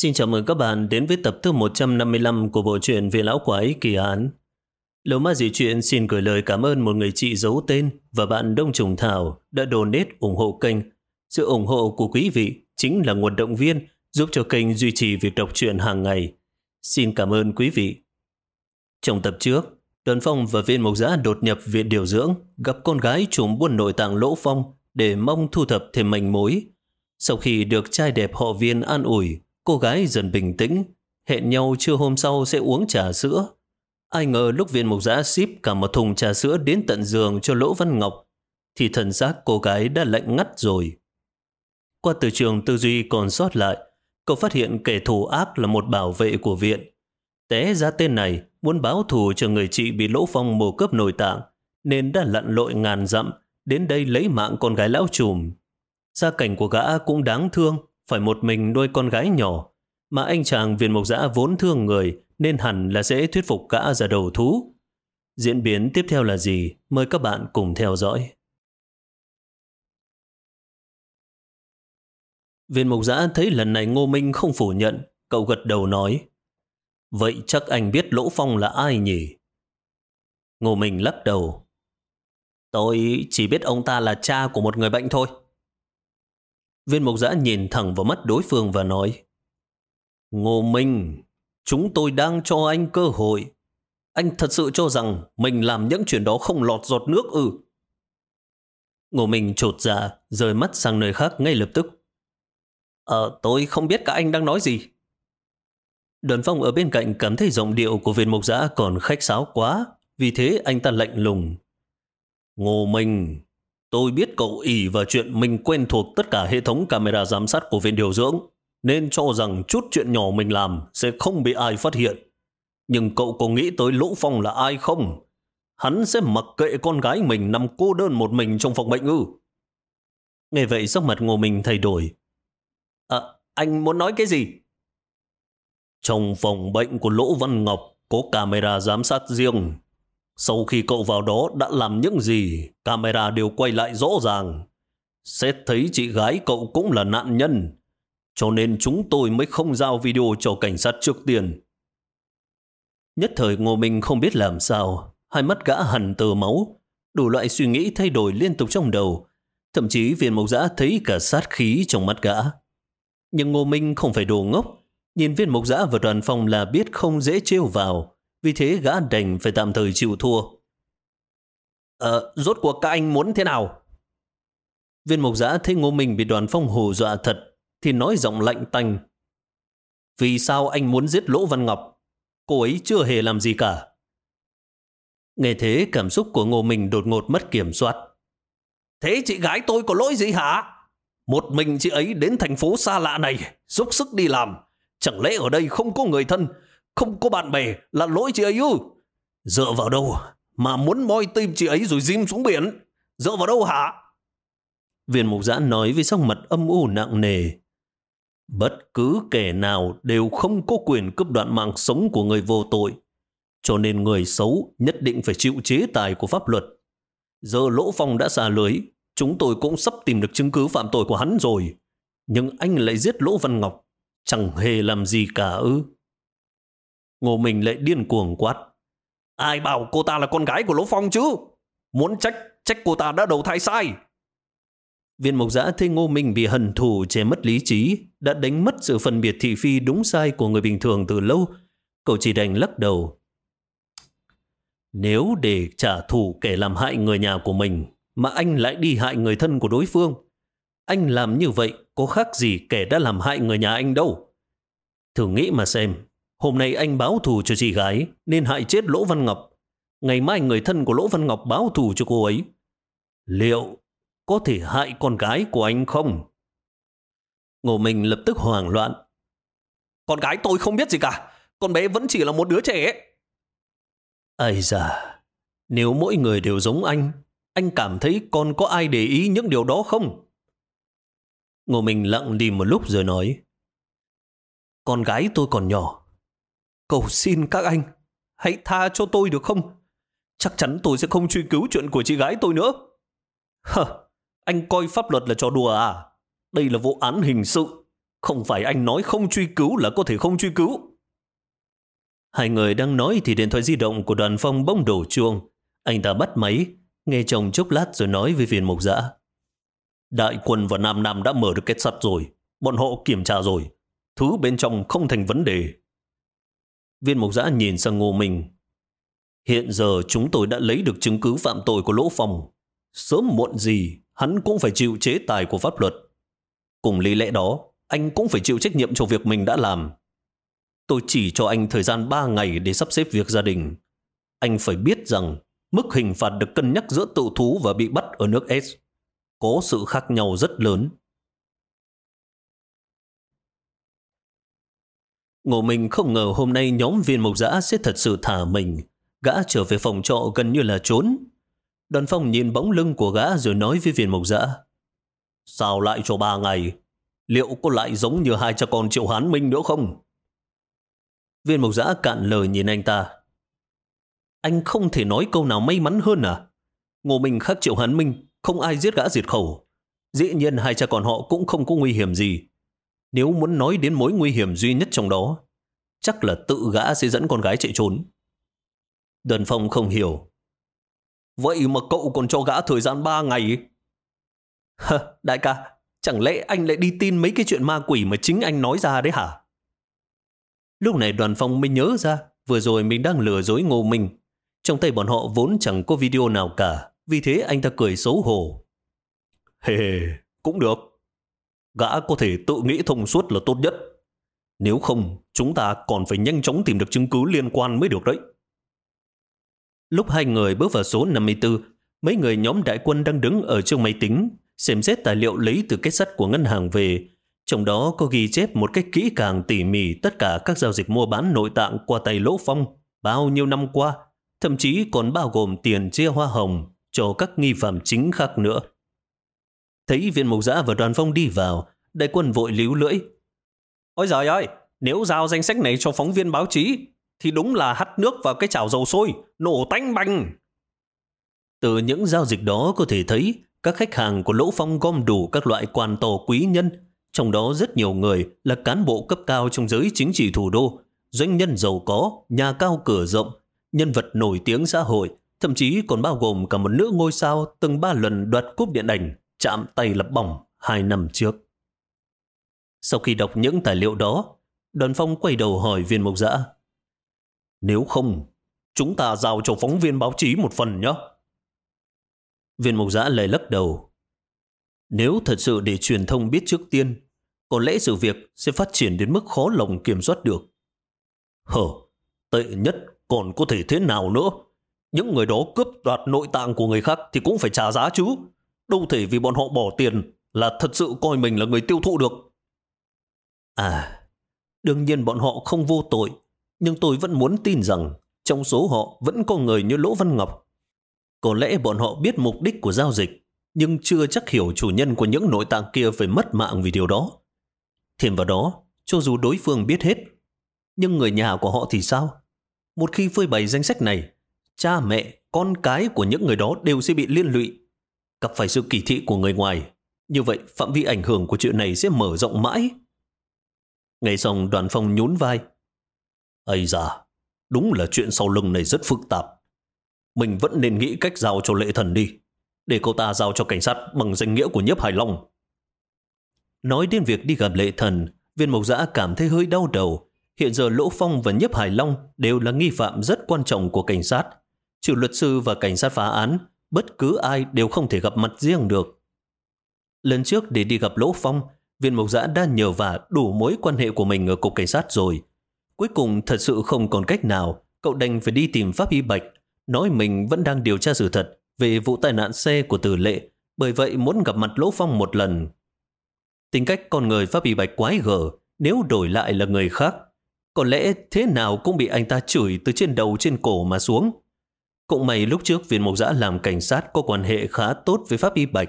Xin chào mừng các bạn đến với tập thứ 155 của bộ truyện Về Lão Quái Kỳ Án. Lầu Ma Dị Chuyện xin gửi lời cảm ơn một người chị giấu tên và bạn Đông Trùng Thảo đã donate ủng hộ kênh. Sự ủng hộ của quý vị chính là nguồn động viên giúp cho kênh duy trì việc đọc truyện hàng ngày. Xin cảm ơn quý vị. Trong tập trước, Đoàn Phong và viên mộc giã đột nhập viện điều dưỡng gặp con gái trùm buôn nội tạng lỗ phong để mong thu thập thêm manh mối. Sau khi được trai đẹp họ viên an ủi, cô gái dần bình tĩnh, hẹn nhau trưa hôm sau sẽ uống trà sữa. Ai ngờ lúc viên mục giã ship cả một thùng trà sữa đến tận giường cho Lỗ Văn Ngọc, thì thần giác cô gái đã lạnh ngắt rồi. Qua từ trường tư duy còn sót lại, cậu phát hiện kẻ thù ác là một bảo vệ của viện. Té ra tên này muốn báo thù cho người chị bị Lỗ Phong mồ cướp nội tạng, nên đã lặn lội ngàn dặm đến đây lấy mạng con gái lão trùm. Gia cảnh của gã cũng đáng thương, phải một mình nuôi con gái nhỏ, mà anh chàng viên mộc giã vốn thương người nên hẳn là dễ thuyết phục gã ra đầu thú. Diễn biến tiếp theo là gì? Mời các bạn cùng theo dõi. Viên mộc giã thấy lần này Ngô Minh không phủ nhận, cậu gật đầu nói Vậy chắc anh biết Lỗ Phong là ai nhỉ? Ngô Minh lắc đầu Tôi chỉ biết ông ta là cha của một người bệnh thôi. Viên mộc giã nhìn thẳng vào mắt đối phương và nói Ngô Minh, chúng tôi đang cho anh cơ hội. Anh thật sự cho rằng mình làm những chuyện đó không lọt giọt nước ư. Ngô Minh trột dạ, rời mắt sang nơi khác ngay lập tức. Ờ, tôi không biết cả anh đang nói gì. Đoàn phong ở bên cạnh cảm thấy giọng điệu của viên mộc giã còn khách sáo quá, vì thế anh ta lạnh lùng. Ngô Minh, Tôi biết cậu ỉ vào chuyện mình quen thuộc tất cả hệ thống camera giám sát của viện điều dưỡng, nên cho rằng chút chuyện nhỏ mình làm sẽ không bị ai phát hiện. Nhưng cậu có nghĩ tới Lỗ Phong là ai không? Hắn sẽ mặc kệ con gái mình nằm cô đơn một mình trong phòng bệnh ư. Nghe vậy sắc mặt ngô mình thay đổi. À, anh muốn nói cái gì? Trong phòng bệnh của Lỗ Văn Ngọc có camera giám sát riêng. Sau khi cậu vào đó đã làm những gì, camera đều quay lại rõ ràng. Xét thấy chị gái cậu cũng là nạn nhân, cho nên chúng tôi mới không giao video cho cảnh sát trước tiên. Nhất thời Ngô Minh không biết làm sao, hai mắt gã hẳn tờ máu, đủ loại suy nghĩ thay đổi liên tục trong đầu, thậm chí viên mộc giã thấy cả sát khí trong mắt gã. Nhưng Ngô Minh không phải đồ ngốc, nhìn viên mộc giã và đoàn phòng là biết không dễ trêu vào, vì thế gã đành phải tạm thời chịu thua. Ờ, rốt cuộc các anh muốn thế nào? Viên mộc giã thấy ngô minh bị đoàn phong hù dọa thật, thì nói giọng lạnh tanh. Vì sao anh muốn giết Lỗ Văn Ngọc? Cô ấy chưa hề làm gì cả. Nghe thế cảm xúc của ngô minh đột ngột mất kiểm soát. Thế chị gái tôi có lỗi gì hả? Một mình chị ấy đến thành phố xa lạ này, giúp sức đi làm. Chẳng lẽ ở đây không có người thân, không có bạn bè là lỗi chị ấy ư? Dựa vào đâu mà muốn moi tim chị ấy rồi dìm xuống biển? Dựa vào đâu hả? Viên mục giã nói với sắc mặt âm u nặng nề. Bất cứ kẻ nào đều không có quyền cướp đoạn mạng sống của người vô tội. Cho nên người xấu nhất định phải chịu chế tài của pháp luật. Giờ Lỗ Phong đã xả lưới, chúng tôi cũng sắp tìm được chứng cứ phạm tội của hắn rồi. Nhưng anh lại giết Lỗ Văn Ngọc, chẳng hề làm gì cả ư. Ngô Minh lại điên cuồng quát. Ai bảo cô ta là con gái của Lỗ Phong chứ? Muốn trách, trách cô ta đã đầu thai sai. Viên mộc giã thấy Ngô Minh bị hận thù che mất lý trí, đã đánh mất sự phân biệt thị phi đúng sai của người bình thường từ lâu. Cậu chỉ đành lắc đầu. Nếu để trả thù kẻ làm hại người nhà của mình, mà anh lại đi hại người thân của đối phương, anh làm như vậy có khác gì kẻ đã làm hại người nhà anh đâu. Thử nghĩ mà xem, Hôm nay anh báo thù cho chị gái nên hại chết Lỗ Văn Ngọc. Ngày mai người thân của Lỗ Văn Ngọc báo thù cho cô ấy. Liệu có thể hại con gái của anh không? Ngô Minh lập tức hoảng loạn. Con gái tôi không biết gì cả. Con bé vẫn chỉ là một đứa trẻ. Ây da, nếu mỗi người đều giống anh, anh cảm thấy con có ai để ý những điều đó không? Ngô Minh lặng đi một lúc rồi nói. Con gái tôi còn nhỏ, Cầu xin các anh, hãy tha cho tôi được không? Chắc chắn tôi sẽ không truy cứu chuyện của chị gái tôi nữa. Hờ, anh coi pháp luật là trò đùa à? Đây là vụ án hình sự. Không phải anh nói không truy cứu là có thể không truy cứu. Hai người đang nói thì điện thoại di động của đoàn phong bỗng đổ chuông. Anh ta bắt máy, nghe chồng chốc lát rồi nói với viên Mộc Dã Đại quân và Nam Nam đã mở được kết sắt rồi. Bọn họ kiểm tra rồi. Thứ bên trong không thành vấn đề. Viên mục giã nhìn sang ngô mình. Hiện giờ chúng tôi đã lấy được chứng cứ phạm tội của Lỗ Phong. Sớm muộn gì, hắn cũng phải chịu chế tài của pháp luật. Cùng lý lẽ đó, anh cũng phải chịu trách nhiệm cho việc mình đã làm. Tôi chỉ cho anh thời gian 3 ngày để sắp xếp việc gia đình. Anh phải biết rằng mức hình phạt được cân nhắc giữa tự thú và bị bắt ở nước S có sự khác nhau rất lớn. Ngô Minh không ngờ hôm nay nhóm viên mộc giã sẽ thật sự thả mình. Gã trở về phòng trọ gần như là trốn. Đoàn phong nhìn bóng lưng của gã rồi nói với viên mộc giã. Sao lại cho ba ngày? Liệu có lại giống như hai cha con triệu hán minh nữa không? Viên mộc giã cạn lời nhìn anh ta. Anh không thể nói câu nào may mắn hơn à? Ngô Minh khác triệu hán minh, không ai giết gã diệt khẩu. Dĩ nhiên hai cha con họ cũng không có nguy hiểm gì. Nếu muốn nói đến mối nguy hiểm duy nhất trong đó, chắc là tự gã sẽ dẫn con gái chạy trốn. Đơn Phong không hiểu. Vậy mà cậu còn cho gã thời gian ba ngày? Hơ, đại ca, chẳng lẽ anh lại đi tin mấy cái chuyện ma quỷ mà chính anh nói ra đấy hả? Lúc này đoàn phong mới nhớ ra, vừa rồi mình đang lừa dối ngô minh. Trong tay bọn họ vốn chẳng có video nào cả, vì thế anh ta cười xấu hổ. Hề, hey, cũng được. Gã có thể tự nghĩ thông suốt là tốt nhất. Nếu không, chúng ta còn phải nhanh chóng tìm được chứng cứ liên quan mới được đấy. Lúc hai người bước vào số 54, mấy người nhóm đại quân đang đứng ở trước máy tính, xem xét tài liệu lấy từ kết sắt của ngân hàng về. Trong đó có ghi chép một cách kỹ càng tỉ mỉ tất cả các giao dịch mua bán nội tạng qua tay Lỗ Phong bao nhiêu năm qua, thậm chí còn bao gồm tiền chia hoa hồng cho các nghi phạm chính khác nữa. Thấy viên mục giã và đoàn phong đi vào, đại quân vội líu lưỡi. Ôi giời ơi, nếu giao danh sách này cho phóng viên báo chí, thì đúng là hắt nước vào cái chảo dầu sôi, nổ tanh bành. Từ những giao dịch đó có thể thấy các khách hàng của Lỗ Phong gom đủ các loại quan tổ quý nhân, trong đó rất nhiều người là cán bộ cấp cao trong giới chính trị thủ đô, doanh nhân giàu có, nhà cao cửa rộng, nhân vật nổi tiếng xã hội, thậm chí còn bao gồm cả một nữ ngôi sao từng ba lần đoạt cúp điện ảnh, chạm tay lập bỏng hai năm trước. Sau khi đọc những tài liệu đó, đoàn phong quay đầu hỏi viên mộc dã Nếu không, chúng ta giao cho phóng viên báo chí một phần nhé. Viên mộc giã lời lắc đầu. Nếu thật sự để truyền thông biết trước tiên, có lẽ sự việc sẽ phát triển đến mức khó lòng kiểm soát được. Hờ, tệ nhất còn có thể thế nào nữa? Những người đó cướp đoạt nội tạng của người khác thì cũng phải trả giá chứ. Đâu thể vì bọn họ bỏ tiền là thật sự coi mình là người tiêu thụ được. À, đương nhiên bọn họ không vô tội, nhưng tôi vẫn muốn tin rằng trong số họ vẫn có người như Lỗ Văn Ngọc. Có lẽ bọn họ biết mục đích của giao dịch, nhưng chưa chắc hiểu chủ nhân của những nội tạng kia phải mất mạng vì điều đó. Thêm vào đó, cho dù đối phương biết hết, nhưng người nhà của họ thì sao? Một khi phơi bày danh sách này, cha mẹ, con cái của những người đó đều sẽ bị liên lụy. Gặp phải sự kỳ thị của người ngoài. Như vậy, phạm vi ảnh hưởng của chuyện này sẽ mở rộng mãi. Ngày xong đoàn phong nhún vai. Ây da, đúng là chuyện sau lưng này rất phức tạp. Mình vẫn nên nghĩ cách giao cho lệ thần đi. Để cô ta giao cho cảnh sát bằng danh nghĩa của nhiếp Hải Long. Nói đến việc đi gặp lệ thần, viên mộc giã cảm thấy hơi đau đầu. Hiện giờ Lỗ Phong và nhiếp Hải Long đều là nghi phạm rất quan trọng của cảnh sát. Trừ luật sư và cảnh sát phá án, bất cứ ai đều không thể gặp mặt riêng được. Lần trước để đi gặp Lỗ Phong, viên mộc giã đã nhờ và đủ mối quan hệ của mình ở cục cảnh sát rồi. Cuối cùng thật sự không còn cách nào, cậu đành phải đi tìm Pháp Y Bạch, nói mình vẫn đang điều tra sự thật về vụ tai nạn xe của tử lệ, bởi vậy muốn gặp mặt Lỗ Phong một lần. Tính cách con người Pháp Y Bạch quái gở, nếu đổi lại là người khác, có lẽ thế nào cũng bị anh ta chửi từ trên đầu trên cổ mà xuống. Cũng may lúc trước viên mộc giã làm cảnh sát có quan hệ khá tốt với Pháp Y Bạch.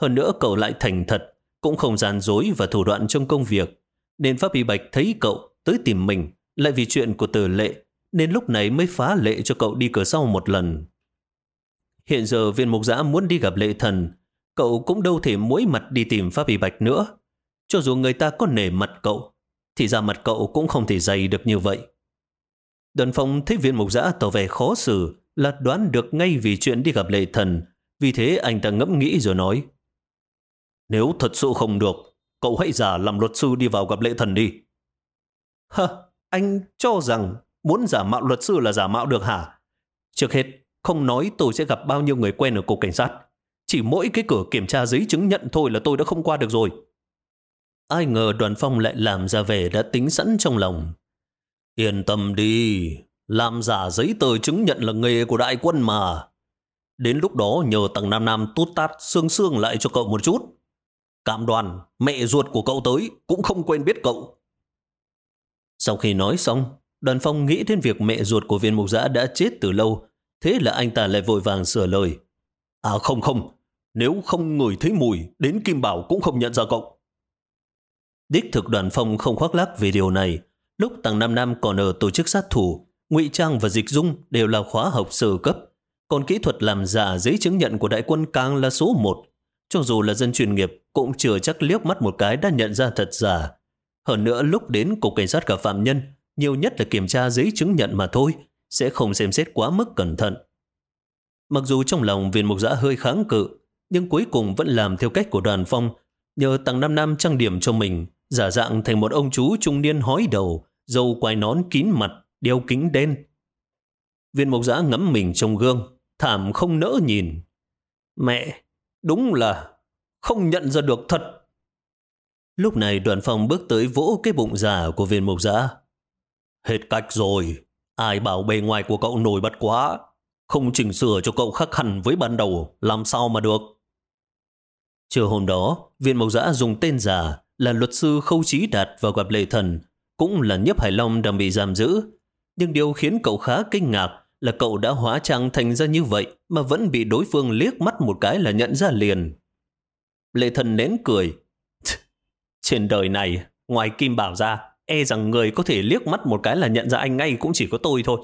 Hơn nữa cậu lại thành thật, cũng không gian dối và thủ đoạn trong công việc. Nên Pháp Y Bạch thấy cậu tới tìm mình lại vì chuyện của tử lệ, nên lúc này mới phá lệ cho cậu đi cửa sau một lần. Hiện giờ viên mục giã muốn đi gặp lệ thần, cậu cũng đâu thể mỗi mặt đi tìm Pháp Y Bạch nữa. Cho dù người ta có nể mặt cậu, thì ra mặt cậu cũng không thể dày được như vậy. Đoàn phong thấy viên mục giã tỏ vẻ khó xử là đoán được ngay vì chuyện đi gặp lệ thần. Vì thế anh ta ngẫm nghĩ rồi nói Nếu thật sự không được, cậu hãy giả làm luật sư đi vào gặp lệ thần đi. Hơ, anh cho rằng muốn giả mạo luật sư là giả mạo được hả? Trước hết, không nói tôi sẽ gặp bao nhiêu người quen ở cục cảnh sát. Chỉ mỗi cái cửa kiểm tra giấy chứng nhận thôi là tôi đã không qua được rồi. Ai ngờ đoàn phong lại làm ra vẻ đã tính sẵn trong lòng. Yên tâm đi, làm giả giấy tờ chứng nhận là nghề của đại quân mà. Đến lúc đó nhờ tầng Nam Nam tút tát xương xương lại cho cậu một chút. Cảm đoàn, mẹ ruột của cậu tới cũng không quên biết cậu. Sau khi nói xong, đoàn phong nghĩ đến việc mẹ ruột của viên mục giã đã chết từ lâu, thế là anh ta lại vội vàng sửa lời. À không không, nếu không ngửi thấy mùi, đến Kim Bảo cũng không nhận ra cậu. Đích thực đoàn phong không khoác lác về điều này. Lúc tầng Nam Nam còn ở tổ chức sát thủ, ngụy trang và dịch dung đều là khóa học sơ cấp. Còn kỹ thuật làm giả giấy chứng nhận của đại quân càng là số một. Cho dù là dân chuyên nghiệp, cũng chưa chắc liếc mắt một cái đã nhận ra thật giả. Hơn nữa lúc đến cục cảnh sát gặp phạm nhân, nhiều nhất là kiểm tra giấy chứng nhận mà thôi, sẽ không xem xét quá mức cẩn thận. Mặc dù trong lòng viên mục giã hơi kháng cự, nhưng cuối cùng vẫn làm theo cách của đoàn phong, nhờ tặng Nam năm trang điểm cho mình, giả dạng thành một ông chú trung niên hói đầu, dâu quai nón kín mặt, đeo kính đen. Viên mộc giã ngắm mình trong gương, thảm không nỡ nhìn. Mẹ, đúng là không nhận ra được thật. Lúc này đoàn phòng bước tới vỗ cái bụng giả của viên mộc giã. Hết cách rồi, ai bảo bề ngoài của cậu nổi bật quá, không chỉnh sửa cho cậu khắc hẳn với ban đầu, làm sao mà được. Trưa hôm đó, viên mộc giã dùng tên giả là luật sư Khâu Chí Đạt vào gặp lệ thần, cũng là Nhấp Hải Long đang bị giam giữ. Nhưng điều khiến cậu khá kinh ngạc là cậu đã hóa trang thành ra như vậy mà vẫn bị đối phương liếc mắt một cái là nhận ra liền. Lệ thần nén cười. Trên đời này, ngoài Kim Bảo ra, e rằng người có thể liếc mắt một cái là nhận ra anh ngay cũng chỉ có tôi thôi.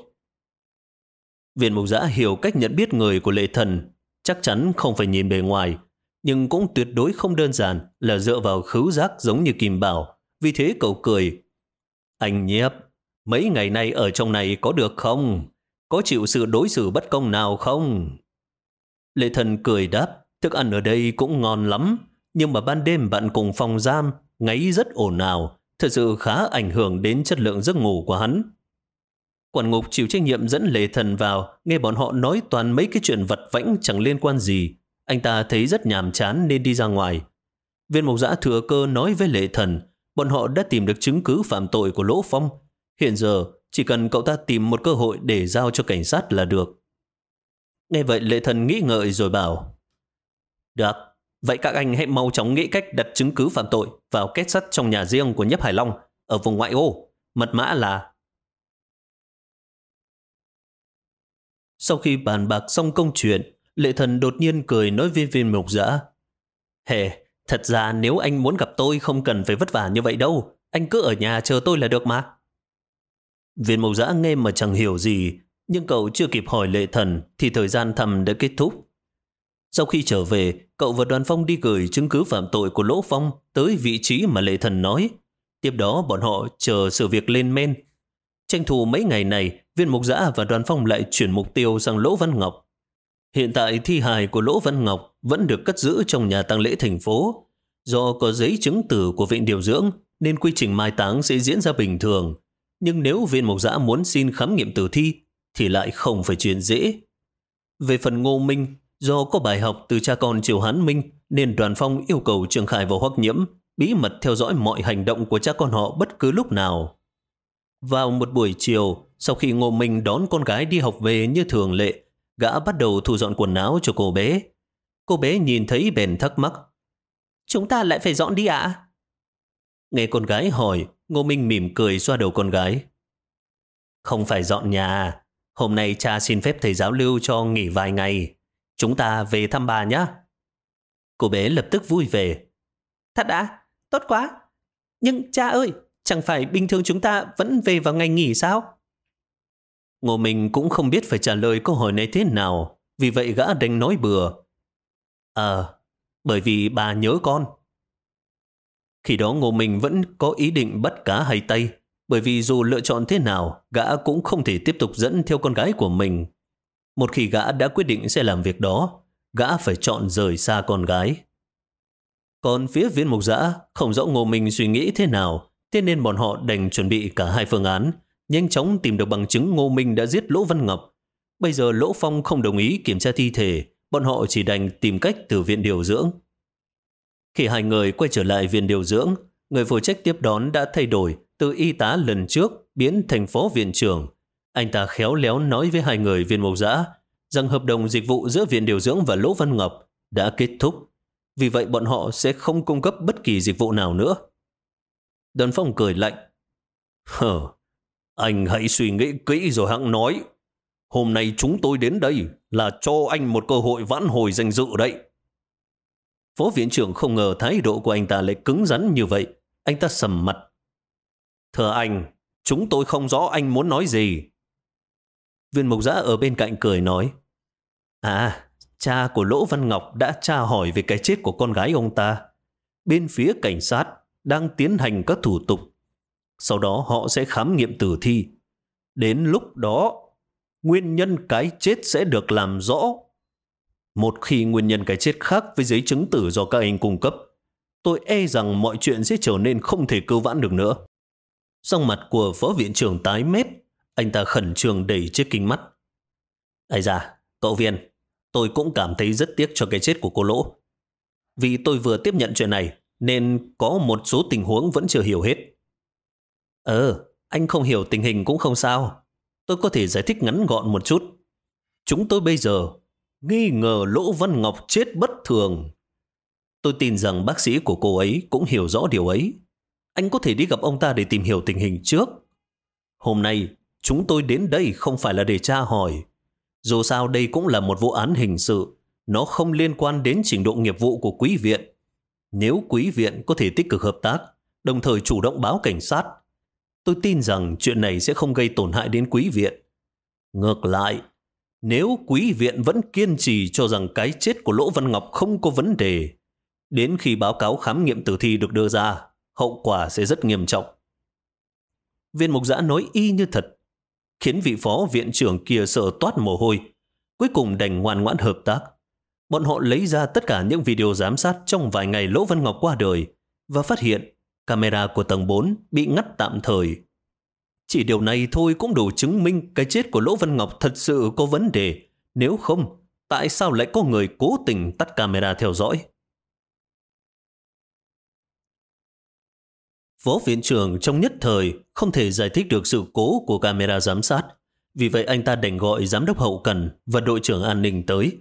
Viện mục giã hiểu cách nhận biết người của lệ thần, chắc chắn không phải nhìn bề ngoài, nhưng cũng tuyệt đối không đơn giản là dựa vào khứu giác giống như Kim Bảo. Vì thế cậu cười. Anh nhiếp, mấy ngày nay ở trong này có được không? Có chịu sự đối xử bất công nào không? Lệ thần cười đáp, thức ăn ở đây cũng ngon lắm, nhưng mà ban đêm bạn cùng phòng giam, ngáy rất ồn ào, thật sự khá ảnh hưởng đến chất lượng giấc ngủ của hắn. Quản ngục chịu trách nhiệm dẫn lệ thần vào, nghe bọn họ nói toàn mấy cái chuyện vật vãnh chẳng liên quan gì, anh ta thấy rất nhàm chán nên đi ra ngoài. Viên mộc giã thừa cơ nói với lệ thần, bọn họ đã tìm được chứng cứ phạm tội của Lỗ Phong. Hiện giờ, chỉ cần cậu ta tìm một cơ hội để giao cho cảnh sát là được. Nghe vậy lệ thần nghĩ ngợi rồi bảo, Được, vậy các anh hãy mau chóng nghĩ cách đặt chứng cứ phạm tội vào kết sắt trong nhà riêng của Nhấp Hải Long ở vùng ngoại ô. Mật mã là... Sau khi bàn bạc xong công chuyện, Lệ thần đột nhiên cười nói với viên mục giã. Hề, thật ra nếu anh muốn gặp tôi không cần phải vất vả như vậy đâu. Anh cứ ở nhà chờ tôi là được mà. Viên Mộc giã nghe mà chẳng hiểu gì, nhưng cậu chưa kịp hỏi lệ thần thì thời gian thầm đã kết thúc. Sau khi trở về, cậu và đoàn phong đi gửi chứng cứ phạm tội của Lỗ Phong tới vị trí mà lệ thần nói. Tiếp đó bọn họ chờ sự việc lên men. Tranh thủ mấy ngày này, viên mục giã và đoàn phong lại chuyển mục tiêu sang Lỗ Văn Ngọc. Hiện tại thi hài của Lỗ Văn Ngọc vẫn được cất giữ trong nhà tang lễ thành phố. Do có giấy chứng tử của viện điều dưỡng nên quy trình mai táng sẽ diễn ra bình thường. Nhưng nếu viên mộc giã muốn xin khám nghiệm tử thi thì lại không phải chuyện dễ. Về phần Ngô Minh, do có bài học từ cha con Triều Hán Minh nên đoàn phong yêu cầu Trường Khải và Hoắc Nhiễm bí mật theo dõi mọi hành động của cha con họ bất cứ lúc nào. Vào một buổi chiều, sau khi Ngô Minh đón con gái đi học về như thường lệ, gã bắt đầu thu dọn quần áo cho cô bé. Cô bé nhìn thấy bèn thắc mắc. Chúng ta lại phải dọn đi ạ? Nghe con gái hỏi, Ngô Minh mỉm cười xoa đầu con gái. Không phải dọn nhà. À? Hôm nay cha xin phép thầy giáo lưu cho nghỉ vài ngày. Chúng ta về thăm bà nhé. Cô bé lập tức vui vẻ. Thật đã, tốt quá. Nhưng cha ơi, chẳng phải bình thường chúng ta vẫn về vào ngày nghỉ sao? Ngô Minh cũng không biết phải trả lời câu hỏi này thế nào, vì vậy gã đành nói bừa. Ờ, bởi vì bà nhớ con. Khi đó Ngô Minh vẫn có ý định bắt cá hay tay, bởi vì dù lựa chọn thế nào, gã cũng không thể tiếp tục dẫn theo con gái của mình. Một khi gã đã quyết định sẽ làm việc đó, gã phải chọn rời xa con gái. Còn phía viên mục giã không rõ Ngô Minh suy nghĩ thế nào, thế nên bọn họ đành chuẩn bị cả hai phương án, nhanh chóng tìm được bằng chứng Ngô Minh đã giết Lỗ Văn Ngọc. Bây giờ Lỗ Phong không đồng ý kiểm tra thi thể, bọn họ chỉ đành tìm cách từ viện điều dưỡng. Khi hai người quay trở lại viện điều dưỡng, người phụ trách tiếp đón đã thay đổi từ y tá lần trước biến thành phó viện trưởng. Anh ta khéo léo nói với hai người viên mộc giã rằng hợp đồng dịch vụ giữa viện điều dưỡng và Lỗ Văn Ngọc đã kết thúc. Vì vậy bọn họ sẽ không cung cấp bất kỳ dịch vụ nào nữa. Đơn Phong cười lạnh. Hờ, anh hãy suy nghĩ kỹ rồi hãng nói. Hôm nay chúng tôi đến đây là cho anh một cơ hội vãn hồi danh dự đấy. Phó viện trưởng không ngờ thái độ của anh ta lại cứng rắn như vậy. Anh ta sầm mặt. Thưa anh, chúng tôi không rõ anh muốn nói gì. Viên mục giã ở bên cạnh cười nói. À, cha của Lỗ Văn Ngọc đã tra hỏi về cái chết của con gái ông ta. Bên phía cảnh sát đang tiến hành các thủ tục. Sau đó họ sẽ khám nghiệm tử thi. Đến lúc đó, nguyên nhân cái chết sẽ được làm rõ. Một khi nguyên nhân cái chết khác với giấy chứng tử do các anh cung cấp, tôi e rằng mọi chuyện sẽ trở nên không thể cứu vãn được nữa. Trong mặt của phó viện trưởng tái mét, anh ta khẩn trương đẩy chiếc kính mắt. Ây da, cậu viên, tôi cũng cảm thấy rất tiếc cho cái chết của cô Lỗ. Vì tôi vừa tiếp nhận chuyện này, nên có một số tình huống vẫn chưa hiểu hết. Ờ, anh không hiểu tình hình cũng không sao. Tôi có thể giải thích ngắn gọn một chút. Chúng tôi bây giờ nghi ngờ Lỗ Văn Ngọc chết bất thường. Tôi tin rằng bác sĩ của cô ấy cũng hiểu rõ điều ấy. Anh có thể đi gặp ông ta để tìm hiểu tình hình trước. Hôm nay, chúng tôi đến đây không phải là để tra hỏi. Dù sao đây cũng là một vụ án hình sự. Nó không liên quan đến trình độ nghiệp vụ của quý viện. Nếu quý viện có thể tích cực hợp tác, đồng thời chủ động báo cảnh sát, tôi tin rằng chuyện này sẽ không gây tổn hại đến quý viện. Ngược lại, nếu quý viện vẫn kiên trì cho rằng cái chết của Lỗ Văn Ngọc không có vấn đề, đến khi báo cáo khám nghiệm tử thi được đưa ra, hậu quả sẽ rất nghiêm trọng. Viên mục giã nói y như thật, khiến vị phó viện trưởng kia sợ toát mồ hôi, cuối cùng đành ngoan ngoãn hợp tác. Bọn họ lấy ra tất cả những video giám sát trong vài ngày Lỗ Văn Ngọc qua đời và phát hiện camera của tầng 4 bị ngắt tạm thời. Chỉ điều này thôi cũng đủ chứng minh cái chết của Lỗ Văn Ngọc thật sự có vấn đề. Nếu không, tại sao lại có người cố tình tắt camera theo dõi? Phó viện trưởng trong nhất thời không thể giải thích được sự cố của camera giám sát. Vì vậy anh ta đành gọi giám đốc hậu cần và đội trưởng an ninh tới.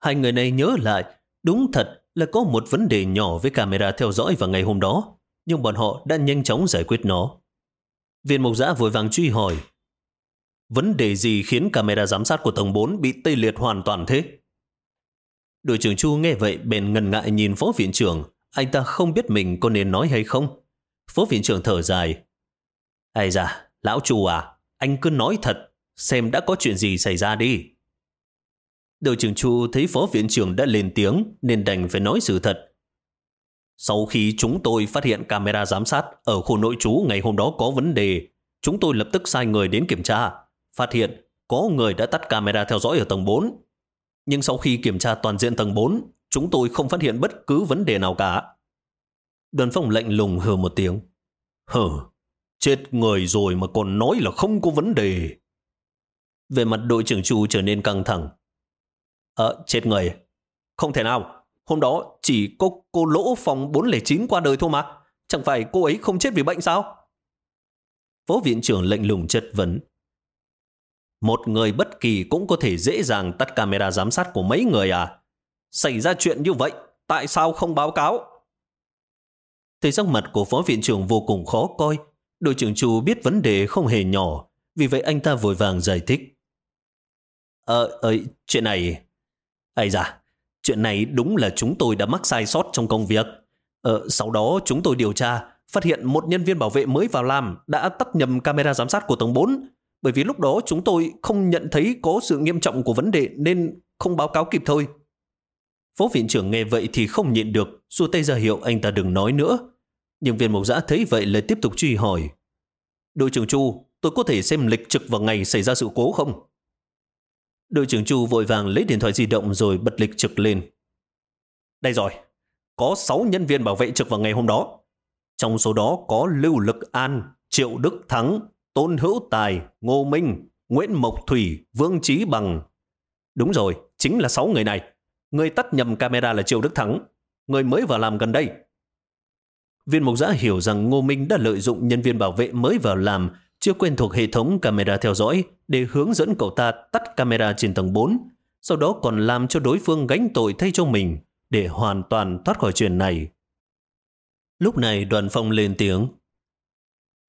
Hai người này nhớ lại, đúng thật là có một vấn đề nhỏ với camera theo dõi vào ngày hôm đó, nhưng bọn họ đã nhanh chóng giải quyết nó. Viên mục giã vội vàng truy hỏi, vấn đề gì khiến camera giám sát của tầng 4 bị tê liệt hoàn toàn thế? Đội trưởng Chu nghe vậy bèn ngần ngại nhìn phó viện trưởng, anh ta không biết mình có nên nói hay không. Phó viện trưởng thở dài. Ây da, lão Chu à, anh cứ nói thật, xem đã có chuyện gì xảy ra đi. Đội trưởng Chu thấy phó viện trưởng đã lên tiếng nên đành phải nói sự thật. Sau khi chúng tôi phát hiện camera giám sát ở khu nội trú ngày hôm đó có vấn đề, chúng tôi lập tức sai người đến kiểm tra, phát hiện có người đã tắt camera theo dõi ở tầng 4. Nhưng sau khi kiểm tra toàn diện tầng 4, chúng tôi không phát hiện bất cứ vấn đề nào cả. Đoàn phòng lạnh lùng hừ một tiếng. Hừ, chết người rồi mà còn nói là không có vấn đề. Về mặt đội trưởng Chu trở nên căng thẳng. Ờ, chết người. Không thể nào. Hôm đó chỉ có cô lỗ phòng 409 qua đời thôi mà. Chẳng phải cô ấy không chết vì bệnh sao? Phó viện trưởng lệnh lùng chất vấn. Một người bất kỳ cũng có thể dễ dàng tắt camera giám sát của mấy người à? Xảy ra chuyện như vậy, tại sao không báo cáo? Thấy sắc mặt của phó viện trưởng vô cùng khó coi. Đội trưởng chủ biết vấn đề không hề nhỏ, vì vậy anh ta vội vàng giải thích. Ờ, ờ, chuyện này... Ây da, chuyện này đúng là chúng tôi đã mắc sai sót trong công việc. Ờ, sau đó chúng tôi điều tra, phát hiện một nhân viên bảo vệ mới vào làm đã tắt nhầm camera giám sát của tầng 4. Bởi vì lúc đó chúng tôi không nhận thấy có sự nghiêm trọng của vấn đề nên không báo cáo kịp thời. Phó viện trưởng nghe vậy thì không nhịn được, xua tay ra hiệu anh ta đừng nói nữa. Nhưng viên mộc giã thấy vậy lại tiếp tục truy hỏi. Đội trưởng Chu, tôi có thể xem lịch trực vào ngày xảy ra sự cố không? Đội trưởng Chu vội vàng lấy điện thoại di động rồi bật lịch trực lên. Đây rồi, có 6 nhân viên bảo vệ trực vào ngày hôm đó. Trong số đó có Lưu Lực An, Triệu Đức Thắng, Tôn Hữu Tài, Ngô Minh, Nguyễn Mộc Thủy, Vương Trí Bằng. Đúng rồi, chính là 6 người này. Người tắt nhầm camera là Triệu Đức Thắng. Người mới vào làm gần đây. Viên mục giã hiểu rằng Ngô Minh đã lợi dụng nhân viên bảo vệ mới vào làm, chưa quên thuộc hệ thống camera theo dõi để hướng dẫn cậu ta tắt camera trên tầng 4, sau đó còn làm cho đối phương gánh tội thay cho mình để hoàn toàn thoát khỏi chuyện này. Lúc này đoàn phong lên tiếng.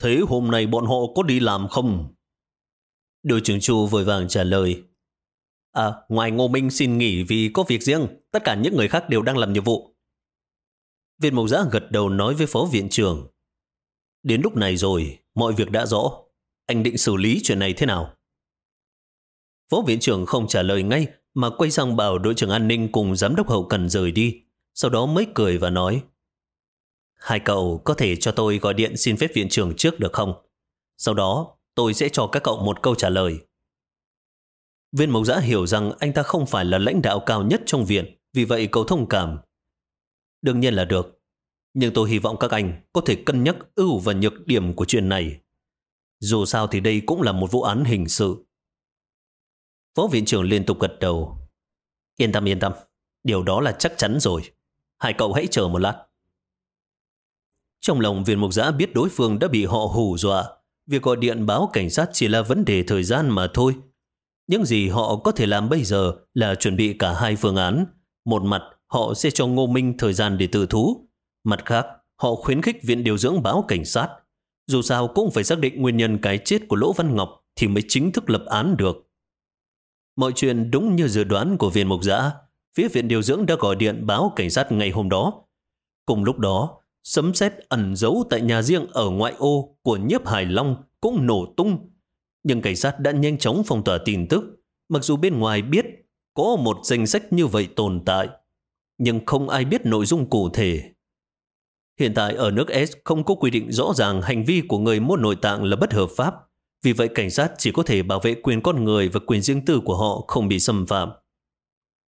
Thế hôm nay bọn họ có đi làm không? Đội trưởng Chu vội vàng trả lời. À, ngoài Ngô Minh xin nghỉ vì có việc riêng, tất cả những người khác đều đang làm nhiệm vụ. Viên Mộc Giã gật đầu nói với phó viện trưởng. Đến lúc này rồi, mọi việc đã rõ. Anh định xử lý chuyện này thế nào? Phó viện trưởng không trả lời ngay mà quay sang bảo đội trưởng an ninh cùng giám đốc hậu cần rời đi. Sau đó mới cười và nói Hai cậu có thể cho tôi gọi điện xin phép viện trưởng trước được không? Sau đó tôi sẽ cho các cậu một câu trả lời. Viên mộc giã hiểu rằng anh ta không phải là lãnh đạo cao nhất trong viện, vì vậy cậu thông cảm. Đương nhiên là được, nhưng tôi hy vọng các anh có thể cân nhắc ưu và nhược điểm của chuyện này. Dù sao thì đây cũng là một vụ án hình sự. Phó viện trưởng liên tục gật đầu. Yên tâm yên tâm, điều đó là chắc chắn rồi. Hai cậu hãy chờ một lát. Trong lòng viên mục giã biết đối phương đã bị họ hù dọa. Việc gọi điện báo cảnh sát chỉ là vấn đề thời gian mà thôi. Những gì họ có thể làm bây giờ là chuẩn bị cả hai phương án. Một mặt, họ sẽ cho Ngô Minh thời gian để tự thú. Mặt khác, họ khuyến khích viện điều dưỡng báo cảnh sát. Dù sao cũng phải xác định nguyên nhân cái chết của Lỗ Văn Ngọc thì mới chính thức lập án được. Mọi chuyện đúng như dự đoán của viên mục giã. Phía viện điều dưỡng đã gọi điện báo cảnh sát ngày hôm đó. Cùng lúc đó, sấm sét ẩn giấu tại nhà riêng ở ngoại ô của nhiếp Hải Long cũng nổ tung. Nhưng cảnh sát đã nhanh chóng phong tỏa tin tức, mặc dù bên ngoài biết có một danh sách như vậy tồn tại, nhưng không ai biết nội dung cụ thể. Hiện tại ở nước S không có quy định rõ ràng hành vi của người mua nội tạng là bất hợp pháp, vì vậy cảnh sát chỉ có thể bảo vệ quyền con người và quyền riêng tư của họ không bị xâm phạm.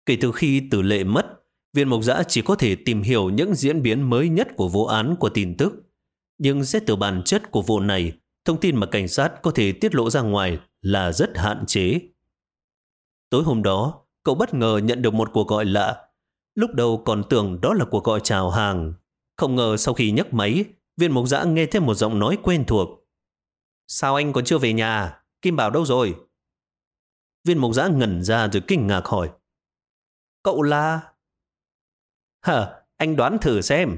Kể từ khi tử lệ mất, viên mộc giã chỉ có thể tìm hiểu những diễn biến mới nhất của vụ án của tin tức. Nhưng xét từ bản chất của vụ này, thông tin mà cảnh sát có thể tiết lộ ra ngoài là rất hạn chế. Tối hôm đó, cậu bất ngờ nhận được một cuộc gọi lạ. Lúc đầu còn tưởng đó là cuộc gọi chào hàng. Không ngờ sau khi nhấc máy, viên mộc giã nghe thêm một giọng nói quen thuộc. Sao anh còn chưa về nhà? Kim Bảo đâu rồi? Viên mộc giã ngẩn ra rồi kinh ngạc hỏi. Cậu là... Hả, anh đoán thử xem.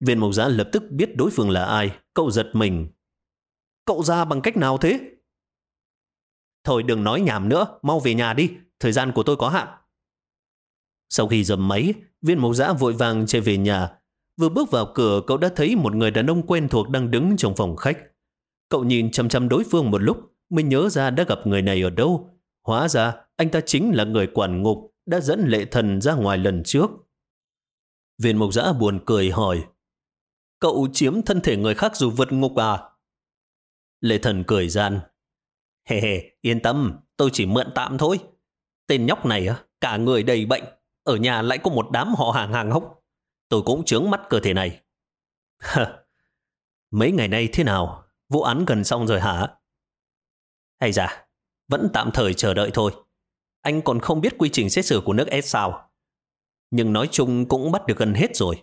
Viên mộc giã lập tức biết đối phương là ai, cậu giật mình. Cậu ra bằng cách nào thế? Thôi đừng nói nhảm nữa, mau về nhà đi, thời gian của tôi có hạn. Sau khi dầm máy, viên mộc giã vội vàng chạy về nhà. Vừa bước vào cửa, cậu đã thấy một người đàn ông quen thuộc đang đứng trong phòng khách. Cậu nhìn chăm chăm đối phương một lúc, mới nhớ ra đã gặp người này ở đâu. Hóa ra, anh ta chính là người quản ngục đã dẫn lệ thần ra ngoài lần trước. Viên mộc giã buồn cười hỏi, cậu chiếm thân thể người khác dù vượt ngục à? Lệ thần cười gian, hề hề, yên tâm, tôi chỉ mượn tạm thôi. Tên nhóc này cả người đầy bệnh, ở nhà lại có một đám họ hàng hàng hốc. Tôi cũng chướng mắt cơ thể này. Mấy ngày nay thế nào? Vụ án gần xong rồi hả? Hay dạ, vẫn tạm thời chờ đợi thôi. Anh còn không biết quy trình xét xử của nước S sao. Nhưng nói chung cũng bắt được gần hết rồi.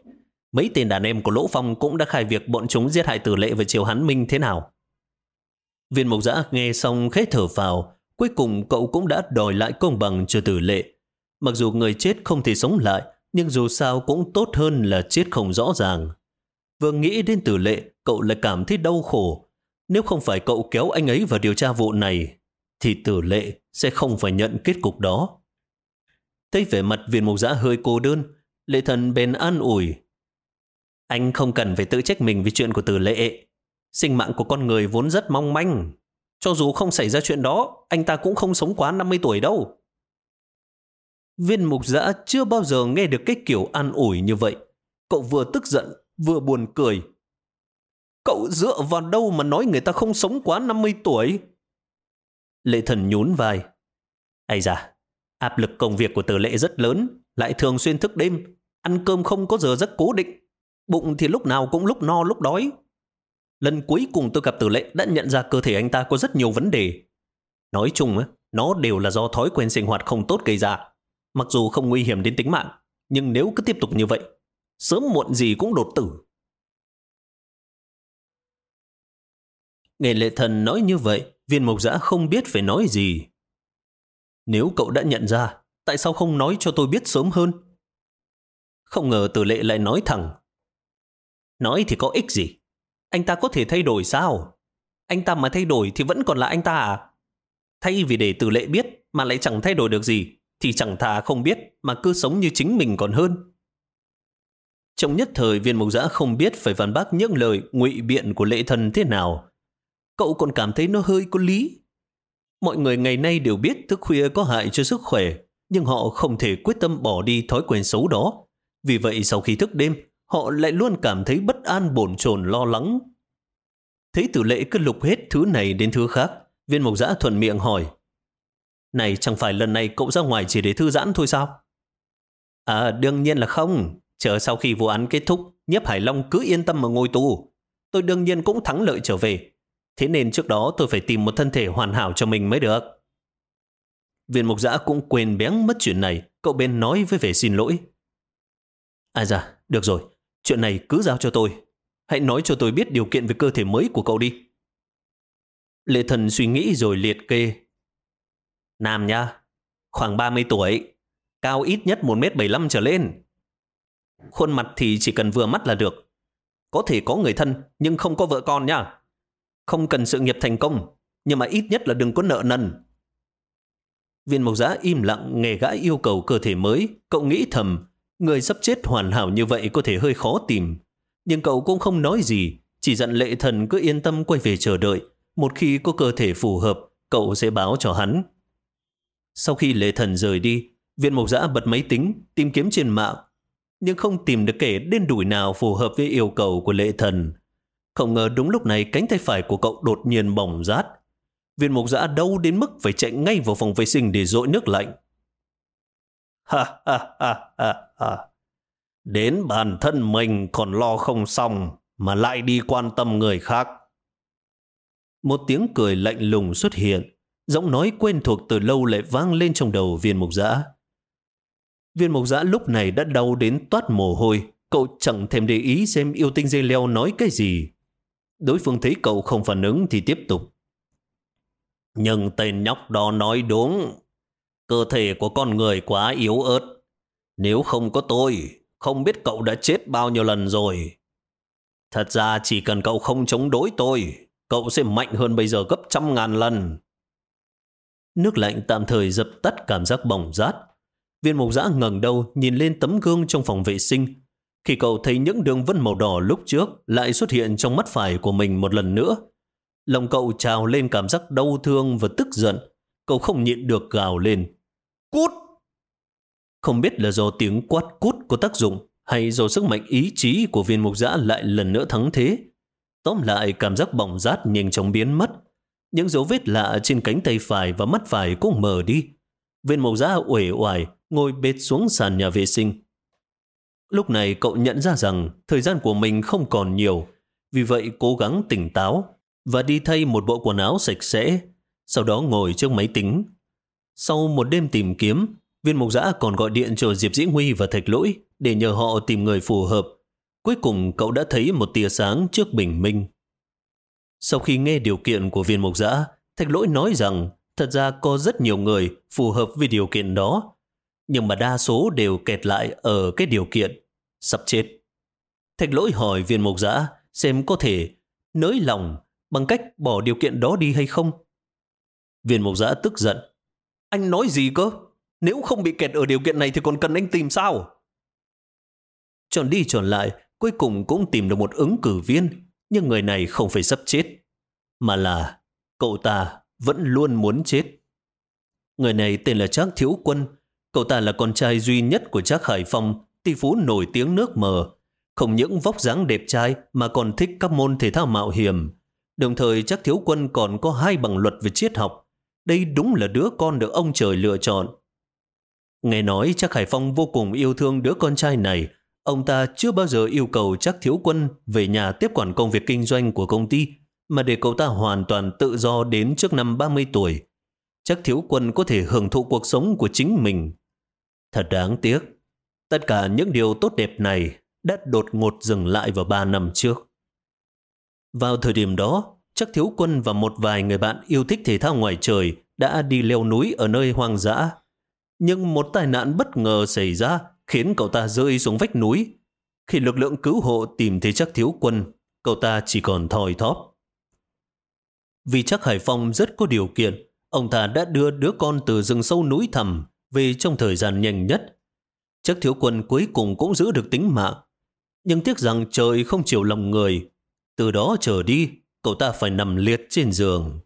Mấy tên đàn em của Lỗ Phong cũng đã khai việc bọn chúng giết hại tử lệ và Triều Hán Minh thế nào. Viên mộc giã nghe xong khét thở vào, cuối cùng cậu cũng đã đòi lại công bằng cho tử lệ. Mặc dù người chết không thể sống lại, nhưng dù sao cũng tốt hơn là chết không rõ ràng. Vừa nghĩ đến tử lệ, cậu lại cảm thấy đau khổ. Nếu không phải cậu kéo anh ấy vào điều tra vụ này, thì tử lệ sẽ không phải nhận kết cục đó. Thấy vẻ mặt viên mục giã hơi cô đơn, lệ thần bền an ủi. Anh không cần phải tự trách mình vì chuyện của tử lệ. Sinh mạng của con người vốn rất mong manh. Cho dù không xảy ra chuyện đó, anh ta cũng không sống quá 50 tuổi đâu. Viên mục giã chưa bao giờ nghe được cái kiểu an ủi như vậy. Cậu vừa tức giận, vừa buồn cười. Cậu dựa vào đâu mà nói người ta không sống quá 50 tuổi? Lệ thần nhún vai. Ây da, áp lực công việc của tử lệ rất lớn, lại thường xuyên thức đêm, ăn cơm không có giờ giấc cố định. Bụng thì lúc nào cũng lúc no lúc đói. Lần cuối cùng tôi gặp tử lệ đã nhận ra cơ thể anh ta có rất nhiều vấn đề. Nói chung, nó đều là do thói quen sinh hoạt không tốt gây ra. Mặc dù không nguy hiểm đến tính mạng, nhưng nếu cứ tiếp tục như vậy, sớm muộn gì cũng đột tử. Nghe lệ thần nói như vậy, viên mộc giã không biết phải nói gì. Nếu cậu đã nhận ra, tại sao không nói cho tôi biết sớm hơn? Không ngờ tử lệ lại nói thẳng. Nói thì có ích gì? Anh ta có thể thay đổi sao? Anh ta mà thay đổi thì vẫn còn là anh ta à? Thay vì để tử lệ biết mà lại chẳng thay đổi được gì, thì chẳng thà không biết mà cứ sống như chính mình còn hơn. Trong nhất thời viên mục giã không biết phải phản bác những lời ngụy biện của lệ thần thế nào. Cậu còn cảm thấy nó hơi có lý. Mọi người ngày nay đều biết thức khuya có hại cho sức khỏe, nhưng họ không thể quyết tâm bỏ đi thói quen xấu đó. Vì vậy sau khi thức đêm, họ lại luôn cảm thấy bất an bồn chồn lo lắng. Thấy tử lệ cứ lục hết thứ này đến thứ khác, viên mục giã thuận miệng hỏi. Này chẳng phải lần này cậu ra ngoài chỉ để thư giãn thôi sao? À đương nhiên là không. Chờ sau khi vụ án kết thúc, nhiếp Hải Long cứ yên tâm mà ngồi tù. Tôi đương nhiên cũng thắng lợi trở về. Thế nên trước đó tôi phải tìm một thân thể hoàn hảo cho mình mới được. Viên mục giã cũng quên béng mất chuyện này. Cậu bên nói với vẻ xin lỗi. À dạ, được rồi. Chuyện này cứ giao cho tôi. Hãy nói cho tôi biết điều kiện về cơ thể mới của cậu đi. Lệ thần suy nghĩ rồi liệt kê. Nam nha, khoảng 30 tuổi, cao ít nhất 1m75 trở lên. Khuôn mặt thì chỉ cần vừa mắt là được. Có thể có người thân nhưng không có vợ con nha. Không cần sự nghiệp thành công, nhưng mà ít nhất là đừng có nợ nần. Viên mộc giã im lặng nghe gã yêu cầu cơ thể mới, cậu nghĩ thầm, người sắp chết hoàn hảo như vậy có thể hơi khó tìm. Nhưng cậu cũng không nói gì, chỉ dặn lệ thần cứ yên tâm quay về chờ đợi. Một khi có cơ thể phù hợp, cậu sẽ báo cho hắn. Sau khi lệ thần rời đi, viện mộc giã bật máy tính, tìm kiếm trên mạng, nhưng không tìm được kẻ đen đủi nào phù hợp với yêu cầu của lệ thần. Không ngờ đúng lúc này cánh tay phải của cậu đột nhiên bỏng rát. Viên mục giã đau đến mức phải chạy ngay vào phòng vệ sinh để dội nước lạnh. Ha ha ha ha ha. Đến bản thân mình còn lo không xong mà lại đi quan tâm người khác. Một tiếng cười lạnh lùng xuất hiện. Giọng nói quen thuộc từ lâu lại vang lên trong đầu viên mục giã. Viên mục giã lúc này đã đau đến toát mồ hôi. Cậu chẳng thèm để ý xem yêu tinh dây leo nói cái gì. Đối phương thấy cậu không phản ứng thì tiếp tục. Nhưng tên nhóc đó nói đúng. Cơ thể của con người quá yếu ớt. Nếu không có tôi, không biết cậu đã chết bao nhiêu lần rồi. Thật ra chỉ cần cậu không chống đối tôi, cậu sẽ mạnh hơn bây giờ gấp trăm ngàn lần. Nước lạnh tạm thời dập tắt cảm giác bỏng rát. Viên mục giã ngẩng đầu nhìn lên tấm gương trong phòng vệ sinh. Khi cậu thấy những đường vân màu đỏ lúc trước lại xuất hiện trong mắt phải của mình một lần nữa. Lòng cậu trào lên cảm giác đau thương và tức giận. Cậu không nhịn được gào lên. Cút! Không biết là do tiếng quát cút có tác dụng hay do sức mạnh ý chí của viên mục giã lại lần nữa thắng thế. Tóm lại, cảm giác bỏng rát nhanh chóng biến mất. Những dấu vết lạ trên cánh tay phải và mắt phải cũng mờ đi. Viên mộc giã uể oải ngồi bệt xuống sàn nhà vệ sinh. Lúc này cậu nhận ra rằng thời gian của mình không còn nhiều, vì vậy cố gắng tỉnh táo và đi thay một bộ quần áo sạch sẽ, sau đó ngồi trước máy tính. Sau một đêm tìm kiếm, viên mộc giã còn gọi điện cho Diệp Dĩ Huy và Thạch Lỗi để nhờ họ tìm người phù hợp. Cuối cùng cậu đã thấy một tia sáng trước bình minh. Sau khi nghe điều kiện của viên mục giã, Thạch Lỗi nói rằng thật ra có rất nhiều người phù hợp với điều kiện đó, nhưng mà đa số đều kẹt lại ở cái điều kiện sắp chết. Thạch Lỗi hỏi viên mục giã xem có thể nới lòng bằng cách bỏ điều kiện đó đi hay không. Viên mục giã tức giận. Anh nói gì cơ? Nếu không bị kẹt ở điều kiện này thì còn cần anh tìm sao? Chọn đi chọn lại, cuối cùng cũng tìm được một ứng cử viên nhưng người này không phải sắp chết, mà là cậu ta vẫn luôn muốn chết. Người này tên là Trác Thiếu Quân, cậu ta là con trai duy nhất của Trác Hải Phong, tỷ phú nổi tiếng nước mờ. Không những vóc dáng đẹp trai mà còn thích các môn thể thao mạo hiểm. Đồng thời Trác thiếu quân còn có hai bằng luật về triết học. Đây đúng là đứa con được ông trời lựa chọn. Nghe nói Trác Hải Phong vô cùng yêu thương đứa con trai này. Ông ta chưa bao giờ yêu cầu chắc thiếu quân về nhà tiếp quản công việc kinh doanh của công ty, mà để cậu ta hoàn toàn tự do đến trước năm 30 tuổi. Chắc thiếu quân có thể hưởng thụ cuộc sống của chính mình. Thật đáng tiếc, tất cả những điều tốt đẹp này đã đột ngột dừng lại vào 3 năm trước. Vào thời điểm đó, chắc thiếu quân và một vài người bạn yêu thích thể thao ngoài trời đã đi leo núi ở nơi hoang dã. Nhưng một tai nạn bất ngờ xảy ra khiến cậu ta rơi xuống vách núi. Khi lực lượng cứu hộ tìm thấy chắc thiếu quân, cậu ta chỉ còn thòi thóp. Vì chắc Hải Phong rất có điều kiện, ông ta đã đưa đứa con từ rừng sâu núi thẳm về trong thời gian nhanh nhất. Chắc thiếu quân cuối cùng cũng giữ được tính mạng. Nhưng tiếc rằng trời không chiều lòng người. Từ đó trở đi, cậu ta phải nằm liệt trên giường.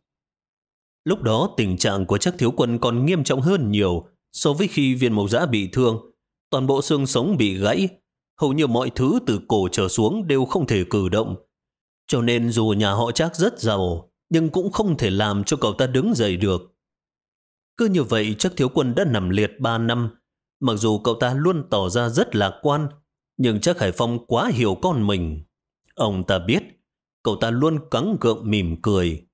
Lúc đó tình trạng của chắc thiếu quân còn nghiêm trọng hơn nhiều so với khi viên mộc giã bị thương. Toàn bộ xương sống bị gãy, hầu như mọi thứ từ cổ trở xuống đều không thể cử động. Cho nên dù nhà họ chắc rất giàu, nhưng cũng không thể làm cho cậu ta đứng dậy được. Cứ như vậy chắc thiếu quân đã nằm liệt 3 năm. Mặc dù cậu ta luôn tỏ ra rất lạc quan, nhưng chắc Hải Phong quá hiểu con mình. Ông ta biết, cậu ta luôn cắn gượng mỉm cười.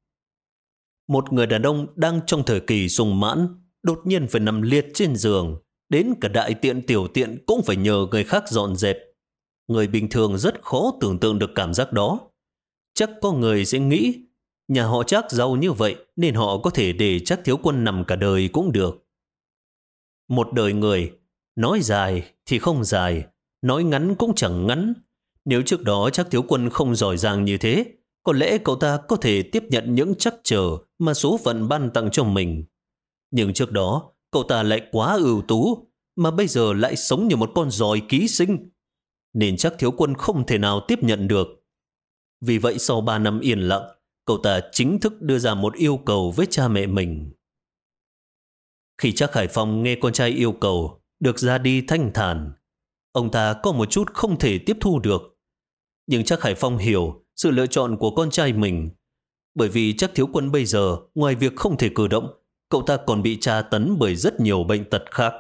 Một người đàn ông đang trong thời kỳ sung mãn, đột nhiên phải nằm liệt trên giường, đến cả đại tiện tiểu tiện cũng phải nhờ người khác dọn dẹp. Người bình thường rất khó tưởng tượng được cảm giác đó. Chắc có người sẽ nghĩ Nhà họ chắc giàu như vậy nên họ có thể để chắc thiếu quân nằm cả đời cũng được. Một đời người, nói dài thì không dài, nói ngắn cũng chẳng ngắn. Nếu trước đó chắc thiếu quân không giỏi giang như thế, có lẽ cậu ta có thể tiếp nhận những chắc trở mà số phận ban tặng cho mình. Nhưng trước đó, cậu ta lại quá ưu tú, mà bây giờ lại sống như một con giòi ký sinh. Nên chắc thiếu quân không thể nào tiếp nhận được. Vì vậy sau ba năm yên lặng, cậu ta chính thức đưa ra một yêu cầu với cha mẹ mình. Khi chắc Hải Phong nghe con trai yêu cầu được ra đi thanh thản, ông ta có một chút không thể tiếp thu được. Nhưng chắc Hải Phong hiểu sự lựa chọn của con trai mình. Bởi vì chắc thiếu quân bây giờ, ngoài việc không thể cử động, cậu ta còn bị tra tấn bởi rất nhiều bệnh tật khác.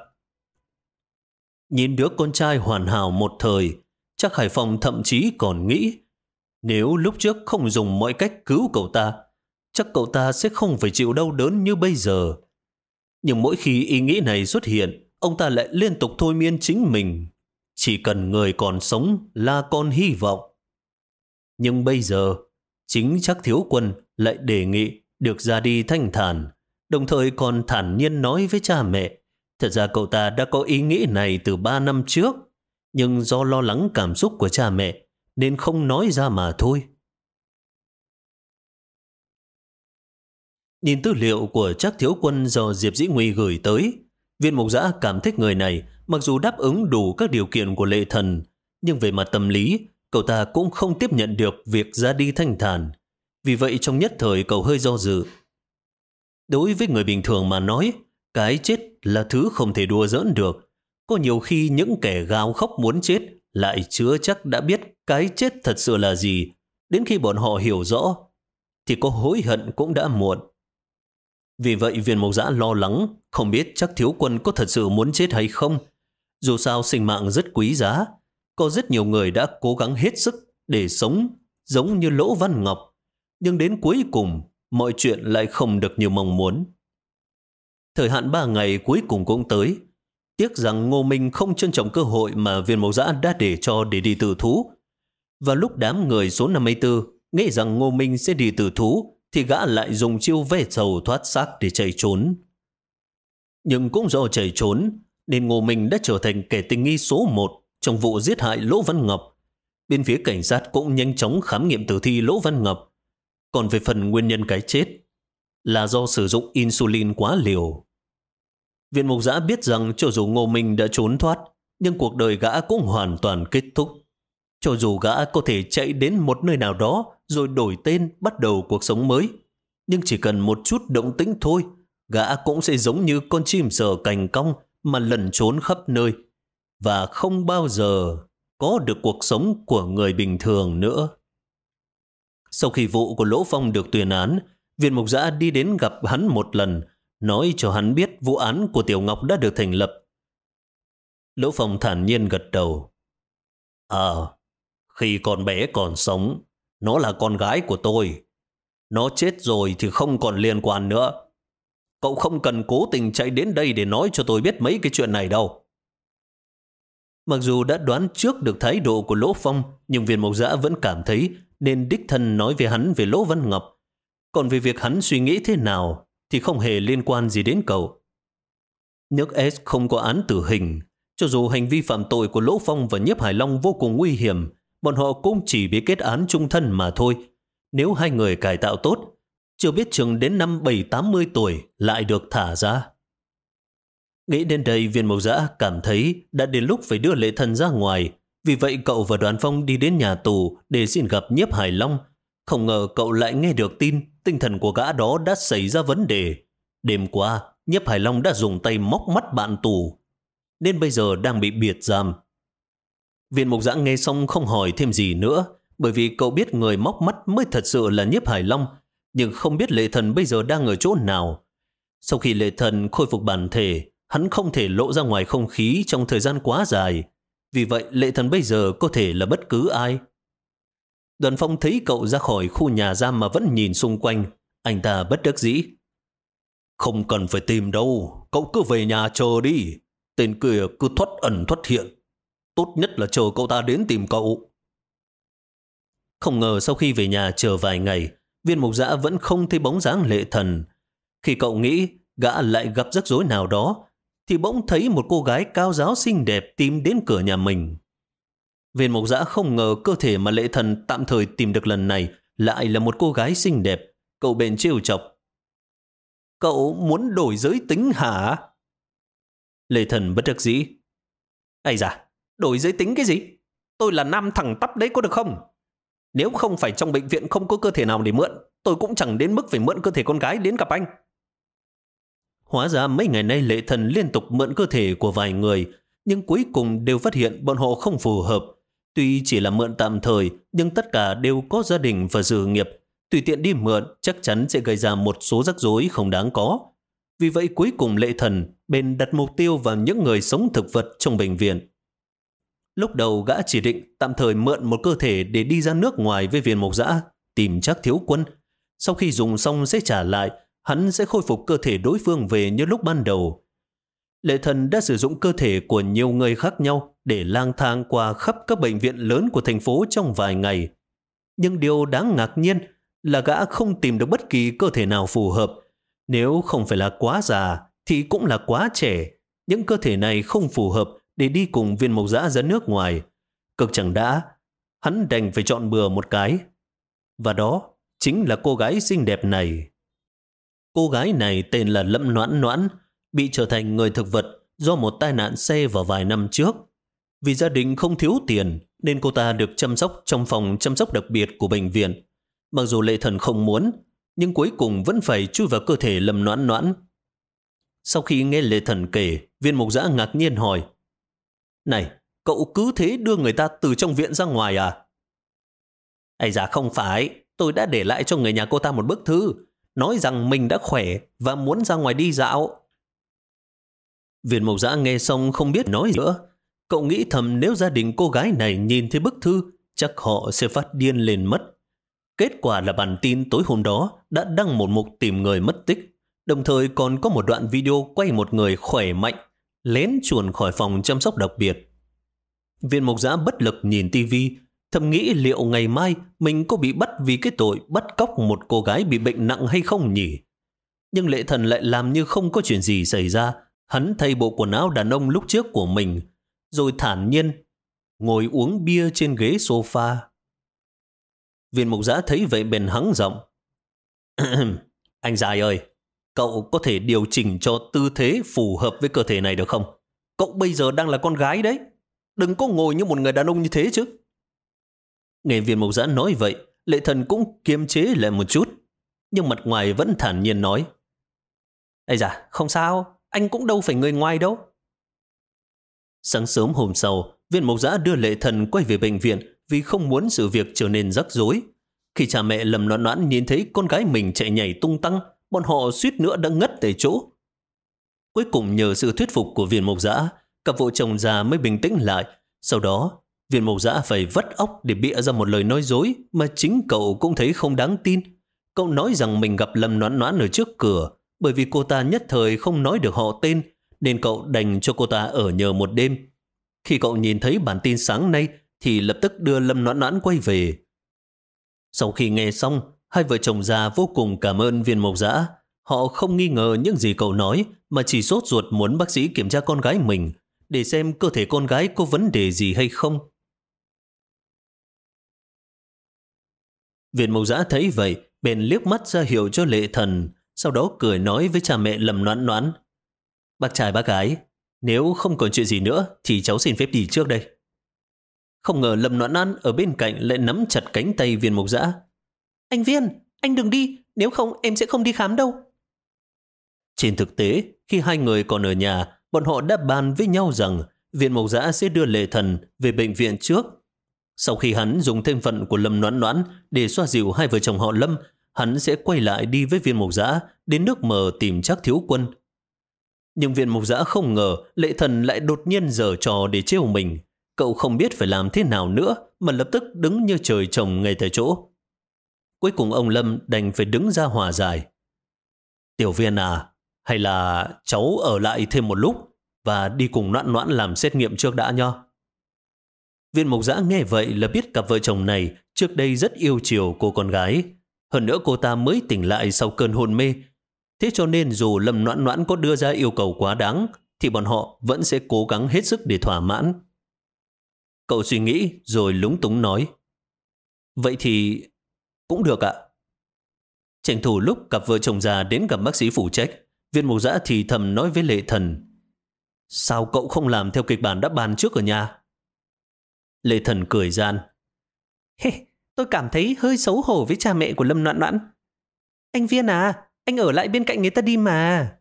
Nhìn đứa con trai hoàn hảo một thời, chắc Hải Phong thậm chí còn nghĩ nếu lúc trước không dùng mọi cách cứu cậu ta, chắc cậu ta sẽ không phải chịu đau đớn như bây giờ. Nhưng mỗi khi ý nghĩ này xuất hiện, ông ta lại liên tục thôi miên chính mình. Chỉ cần người còn sống là con hy vọng. Nhưng bây giờ, chính chắc thiếu quân lại đề nghị được ra đi thanh thản, đồng thời còn thản nhiên nói với cha mẹ. Thật ra cậu ta đã có ý nghĩ này từ ba năm trước, nhưng do lo lắng cảm xúc của cha mẹ nên không nói ra mà thôi. Nhìn tư liệu của chắc thiếu quân do Diệp Dĩ Nguy gửi tới, viên mục giã cảm thích người này mặc dù đáp ứng đủ các điều kiện của lệ thần, nhưng về mặt tâm lý, cậu ta cũng không tiếp nhận được việc ra đi thanh thản. Vì vậy trong nhất thời cậu hơi do dự. Đối với người bình thường mà nói, cái chết là thứ không thể đùa giỡn được. Có nhiều khi những kẻ gào khóc muốn chết lại chưa chắc đã biết cái chết thật sự là gì. Đến khi bọn họ hiểu rõ, thì có hối hận cũng đã muộn. Vì vậy viên mộc giã lo lắng, không biết chắc thiếu quân có thật sự muốn chết hay không. Dù sao sinh mạng rất quý giá, có rất nhiều người đã cố gắng hết sức để sống giống như Lỗ Văn Ngọc. Nhưng đến cuối cùng, mọi chuyện lại không được như mong muốn. Thời hạn ba ngày cuối cùng cũng tới, Tiếc rằng Ngô Minh không trân trọng cơ hội mà viên mẫu giã đã để cho để đi tử thú. Và lúc đám người số 54 nghĩ rằng Ngô Minh sẽ đi tử thú, thì gã lại dùng chiêu ve sầu thoát xác để chạy trốn. Nhưng cũng do chạy trốn, nên Ngô Minh đã trở thành kẻ tình nghi số 1 trong vụ giết hại Lỗ Văn Ngọc. Bên phía cảnh sát cũng nhanh chóng khám nghiệm tử thi Lỗ Văn Ngọc. Còn về phần nguyên nhân cái chết, là do sử dụng insulin quá liều. Viện mục giã biết rằng cho dù Ngô Minh đã trốn thoát, nhưng cuộc đời gã cũng hoàn toàn kết thúc. Cho dù gã có thể chạy đến một nơi nào đó rồi đổi tên bắt đầu cuộc sống mới, nhưng chỉ cần một chút động tĩnh thôi, gã cũng sẽ giống như con chim sờ cành cong mà lẩn trốn khắp nơi và không bao giờ có được cuộc sống của người bình thường nữa. Sau khi vụ của Lỗ Phong được tuyên án, viên mục giã đi đến gặp hắn một lần, nói cho hắn biết vụ án của Tiểu Ngọc đã được thành lập. Lỗ Phong thản nhiên gật đầu. Ờ, khi con bé còn sống, nó là con gái của tôi. Nó chết rồi thì không còn liên quan nữa. Cậu không cần cố tình chạy đến đây để nói cho tôi biết mấy cái chuyện này đâu. Mặc dù đã đoán trước được thái độ của Lỗ Phong, nhưng viên mộc giã vẫn cảm thấy nên đích thân nói về hắn về Lỗ Văn Ngọc. Còn về việc hắn suy nghĩ thế nào thì không hề liên quan gì đến cậu. Nước S không có án tử hình. Cho dù hành vi phạm tội của Lỗ Phong và Nhiếp Hải Long vô cùng nguy hiểm, bọn họ cũng chỉ bị kết án trung thân mà thôi. Nếu hai người cải tạo tốt, chưa biết chừng đến năm 7-80 tuổi lại được thả ra. Nghĩ đến đây viên mộc giã cảm thấy đã đến lúc phải đưa lệ thần ra ngoài. Vì vậy cậu và đoàn phong đi đến nhà tù để xin gặp nhiếp Hải Long. Không ngờ cậu lại nghe được tin tinh thần của gã đó đã xảy ra vấn đề. Đêm qua, nhiếp Hải Long đã dùng tay móc mắt bạn tù. Nên bây giờ đang bị biệt giam. Viên mục giã nghe xong không hỏi thêm gì nữa. Bởi vì cậu biết người móc mắt mới thật sự là nhiếp Hải Long. Nhưng không biết lệ thần bây giờ đang ở chỗ nào. Sau khi lệ thần khôi phục bản thể, hắn không thể lộ ra ngoài không khí trong thời gian quá dài. Vì vậy lệ thần bây giờ có thể là bất cứ ai. Đoàn phong thấy cậu ra khỏi khu nhà giam mà vẫn nhìn xung quanh. Anh ta bất đắc dĩ. Không cần phải tìm đâu, cậu cứ về nhà chờ đi. Tên kia cứ thoát ẩn thoát hiện. Tốt nhất là chờ cậu ta đến tìm cậu. Không ngờ sau khi về nhà chờ vài ngày, viên mục giã vẫn không thấy bóng dáng lệ thần. Khi cậu nghĩ gã lại gặp rắc rối nào đó, thì bỗng thấy một cô gái cao giáo xinh đẹp tìm đến cửa nhà mình. Viên mộc giã không ngờ cơ thể mà lệ thần tạm thời tìm được lần này lại là một cô gái xinh đẹp. Cậu bèn trêu chọc. Cậu muốn đổi giới tính hả? Lệ thần bất đắc dĩ. Ây da, đổi giới tính cái gì? Tôi là nam thẳng tắp đấy có được không? Nếu không phải trong bệnh viện không có cơ thể nào để mượn, tôi cũng chẳng đến mức phải mượn cơ thể con gái đến gặp anh. Hóa ra mấy ngày nay lệ thần liên tục mượn cơ thể của vài người, nhưng cuối cùng đều phát hiện bọn họ không phù hợp. Tuy chỉ là mượn tạm thời, nhưng tất cả đều có gia đình và sự nghiệp. Tùy tiện đi mượn chắc chắn sẽ gây ra một số rắc rối không đáng có. Vì vậy cuối cùng lệ thần bên đặt mục tiêu vào những người sống thực vật trong bệnh viện. Lúc đầu gã chỉ định tạm thời mượn một cơ thể để đi ra nước ngoài với viên mộc dã, tìm chắc thiếu quân. Sau khi dùng xong sẽ trả lại hắn sẽ khôi phục cơ thể đối phương về như lúc ban đầu. Lệ thần đã sử dụng cơ thể của nhiều người khác nhau để lang thang qua khắp các bệnh viện lớn của thành phố trong vài ngày. Nhưng điều đáng ngạc nhiên là gã không tìm được bất kỳ cơ thể nào phù hợp. Nếu không phải là quá già thì cũng là quá trẻ. Những cơ thể này không phù hợp để đi cùng viên mộc giã ra nước ngoài. Cực chẳng đã, hắn đành phải chọn bừa một cái. Và đó chính là cô gái xinh đẹp này. Cô gái này tên là Lâm Noãn Noãn, bị trở thành người thực vật do một tai nạn xe vào vài năm trước. Vì gia đình không thiếu tiền nên cô ta được chăm sóc trong phòng chăm sóc đặc biệt của bệnh viện. Mặc dù lệ thần không muốn, nhưng cuối cùng vẫn phải chui vào cơ thể Lâm Noãn Noãn. Sau khi nghe lệ thần kể, viên mục giã ngạc nhiên hỏi Này, cậu cứ thế đưa người ta từ trong viện ra ngoài à? Ây da không phải, tôi đã để lại cho người nhà cô ta một bức thư nói rằng mình đã khỏe và muốn ra ngoài đi dạo. Viên mộc giã nghe xong không biết nói nữa. Cậu nghĩ thầm nếu gia đình cô gái này nhìn thấy bức thư, chắc họ sẽ phát điên lên mất. Kết quả là bản tin tối hôm đó đã đăng một mục tìm người mất tích, đồng thời còn có một đoạn video quay một người khỏe mạnh, lén chuồn khỏi phòng chăm sóc đặc biệt. Viên mộc giã bất lực nhìn tivi thầm nghĩ liệu ngày mai mình có bị bắt vì cái tội bắt cóc một cô gái bị bệnh nặng hay không nhỉ? Nhưng lệ thần lại làm như không có chuyện gì xảy ra. Hắn thay bộ quần áo đàn ông lúc trước của mình, rồi thản nhiên ngồi uống bia trên ghế sofa. Viên mục giã thấy vậy bèn hắng giọng. Anh dài ơi, cậu có thể điều chỉnh cho tư thế phù hợp với cơ thể này được không? Cậu bây giờ đang là con gái đấy. Đừng có ngồi như một người đàn ông như thế chứ. Nghe viên mộc giã nói vậy, lệ thần cũng kiềm chế lại một chút, nhưng mặt ngoài vẫn thản nhiên nói. Ây da, không sao, anh cũng đâu phải người ngoài đâu. Sáng sớm hôm sau, viên mộc giã đưa lệ thần quay về bệnh viện vì không muốn sự việc trở nên rắc rối. Khi cha mẹ lầm noãn noãn nhìn thấy con gái mình chạy nhảy tung tăng, bọn họ suýt nữa đã ngất tại chỗ. Cuối cùng nhờ sự thuyết phục của viên mộc giã, cặp vợ chồng già mới bình tĩnh lại. Sau đó, viên mộc giã phải vắt óc để bịa ra một lời nói dối mà chính cậu cũng thấy không đáng tin. Cậu nói rằng mình gặp Lâm Noãn Noãn ở trước cửa, bởi vì cô ta nhất thời không nói được họ tên, nên cậu đành cho cô ta ở nhờ một đêm. Khi cậu nhìn thấy bản tin sáng nay, thì lập tức đưa Lâm Noãn Noãn quay về. Sau khi nghe xong, hai vợ chồng già vô cùng cảm ơn viên mộc giã. Họ không nghi ngờ những gì cậu nói, mà chỉ sốt ruột muốn bác sĩ kiểm tra con gái mình, để xem cơ thể con gái có vấn đề gì hay không. Viện mộc giã thấy vậy, bèn liếc mắt ra hiệu cho lệ thần, sau đó cười nói với cha mẹ lầm noãn noãn. Bác trai bác gái, nếu không còn chuyện gì nữa thì cháu xin phép đi trước đây. Không ngờ Lâm Noãn An ở bên cạnh lại nắm chặt cánh tay viên mục giã. Anh Viên, anh đừng đi, nếu không em sẽ không đi khám đâu. Trên thực tế, khi hai người còn ở nhà, bọn họ đã bàn với nhau rằng viên mộc giã sẽ đưa lệ thần về bệnh viện trước. Sau khi hắn dùng thêm phận của Lâm Noãn Noãn để xoa dịu hai vợ chồng họ Lâm, hắn sẽ quay lại đi với viên mộc giã đến nước mờ tìm chắc thiếu quân. Nhưng viên mộc giã không ngờ lệ thần lại đột nhiên dở trò để trêu mình. Cậu không biết phải làm thế nào nữa mà lập tức đứng như trời trồng ngay tại chỗ. Cuối cùng ông Lâm đành phải đứng ra hòa giải. Tiểu viên à, hay là cháu ở lại thêm một lúc và đi cùng noãn noãn làm xét nghiệm trước đã nho. Viên Mộc giã nghe vậy là biết cặp vợ chồng này trước đây rất yêu chiều cô con gái. Hơn nữa cô ta mới tỉnh lại sau cơn hôn mê. Thế cho nên dù Lâm Noãn Noãn có đưa ra yêu cầu quá đáng, thì bọn họ vẫn sẽ cố gắng hết sức để thỏa mãn. Cậu suy nghĩ rồi lúng túng nói. Vậy thì cũng được ạ. Tranh thủ lúc cặp vợ chồng già đến gặp bác sĩ phụ trách, viên mục giã thì thầm nói với lệ thần. Sao cậu không làm theo kịch bản đã bàn trước ở nhà? Lệ thần cười gian. Hey, tôi cảm thấy hơi xấu hổ với cha mẹ của Lâm Noãn Noãn. Anh Viên à, anh ở lại bên cạnh người ta đi mà.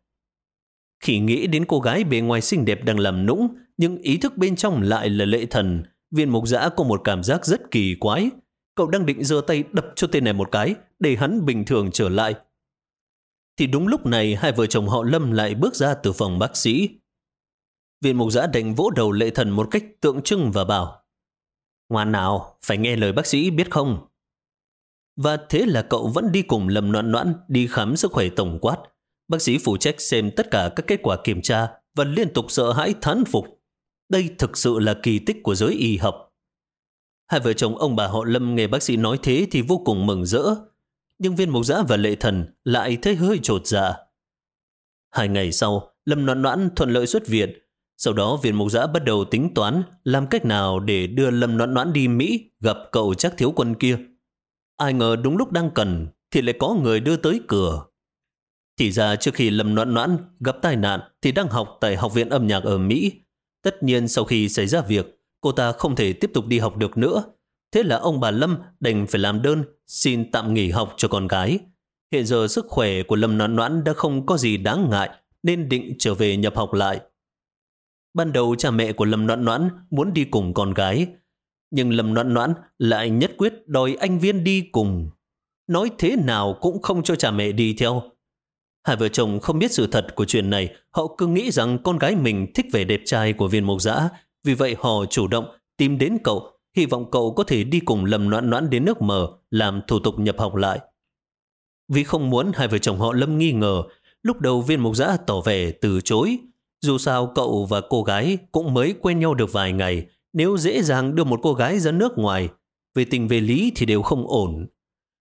Khi nghĩ đến cô gái bề ngoài xinh đẹp đang làm nũng, nhưng ý thức bên trong lại là lệ thần, viên mục giã có một cảm giác rất kỳ quái. Cậu đang định giơ tay đập cho tên này một cái, để hắn bình thường trở lại. Thì đúng lúc này, hai vợ chồng họ Lâm lại bước ra từ phòng bác sĩ. Viên mục giã đành vỗ đầu lệ thần một cách tượng trưng và bảo Ngoan nào, phải nghe lời bác sĩ biết không? Và thế là cậu vẫn đi cùng Lâm Noãn Noãn đi khám sức khỏe tổng quát. Bác sĩ phụ trách xem tất cả các kết quả kiểm tra và liên tục sợ hãi thán phục. Đây thực sự là kỳ tích của giới y học. Hai vợ chồng ông bà họ Lâm nghe bác sĩ nói thế thì vô cùng mừng rỡ. Nhưng viên mục giã và lệ thần lại thấy hơi trột dạ. Hai ngày sau, Lâm Noãn Noãn thuận lợi xuất viện. Sau đó viên mục giã bắt đầu tính toán làm cách nào để đưa Lâm Noãn Noãn đi Mỹ gặp cậu chắc thiếu quân kia. Ai ngờ đúng lúc đang cần thì lại có người đưa tới cửa. Thì ra trước khi Lâm Noãn Noãn gặp tai nạn thì đang học tại Học viện âm nhạc ở Mỹ. Tất nhiên sau khi xảy ra việc, cô ta không thể tiếp tục đi học được nữa. Thế là ông bà Lâm đành phải làm đơn xin tạm nghỉ học cho con gái. Hiện giờ sức khỏe của Lâm Noãn Noãn đã không có gì đáng ngại nên định trở về nhập học lại. Ban đầu cha mẹ của Lâm Noãn Noãn muốn đi cùng con gái, nhưng Lâm Noãn Noãn lại nhất quyết đòi anh Viên đi cùng. Nói thế nào cũng không cho cha mẹ đi theo. Hai vợ chồng không biết sự thật của chuyện này, họ cứ nghĩ rằng con gái mình thích vẻ đẹp trai của viên mộc dã, vì vậy họ chủ động tìm đến cậu, hy vọng cậu có thể đi cùng Lâm Noãn Noãn đến nước mờ, làm thủ tục nhập học lại. Vì không muốn hai vợ chồng họ Lâm nghi ngờ, lúc đầu viên Mộc giã tỏ vẻ từ chối. Dù sao cậu và cô gái cũng mới quen nhau được vài ngày, nếu dễ dàng đưa một cô gái ra nước ngoài, về tình về lý thì đều không ổn.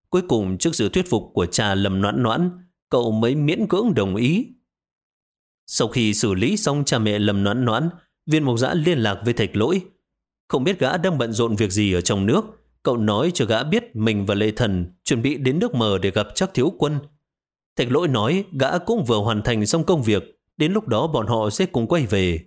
Cuối cùng trước sự thuyết phục của cha lầm Noãn Noãn, cậu mới miễn cưỡng đồng ý. Sau khi xử lý xong cha mẹ lầm Noãn Noãn, viên mộc giã liên lạc với thạch lỗi. Không biết gã đang bận rộn việc gì ở trong nước, cậu nói cho gã biết mình và Lê Thần chuẩn bị đến nước mờ để gặp chắc thiếu quân. Thạch lỗi nói gã cũng vừa hoàn thành xong công việc, đến lúc đó bọn họ sẽ cùng quay về.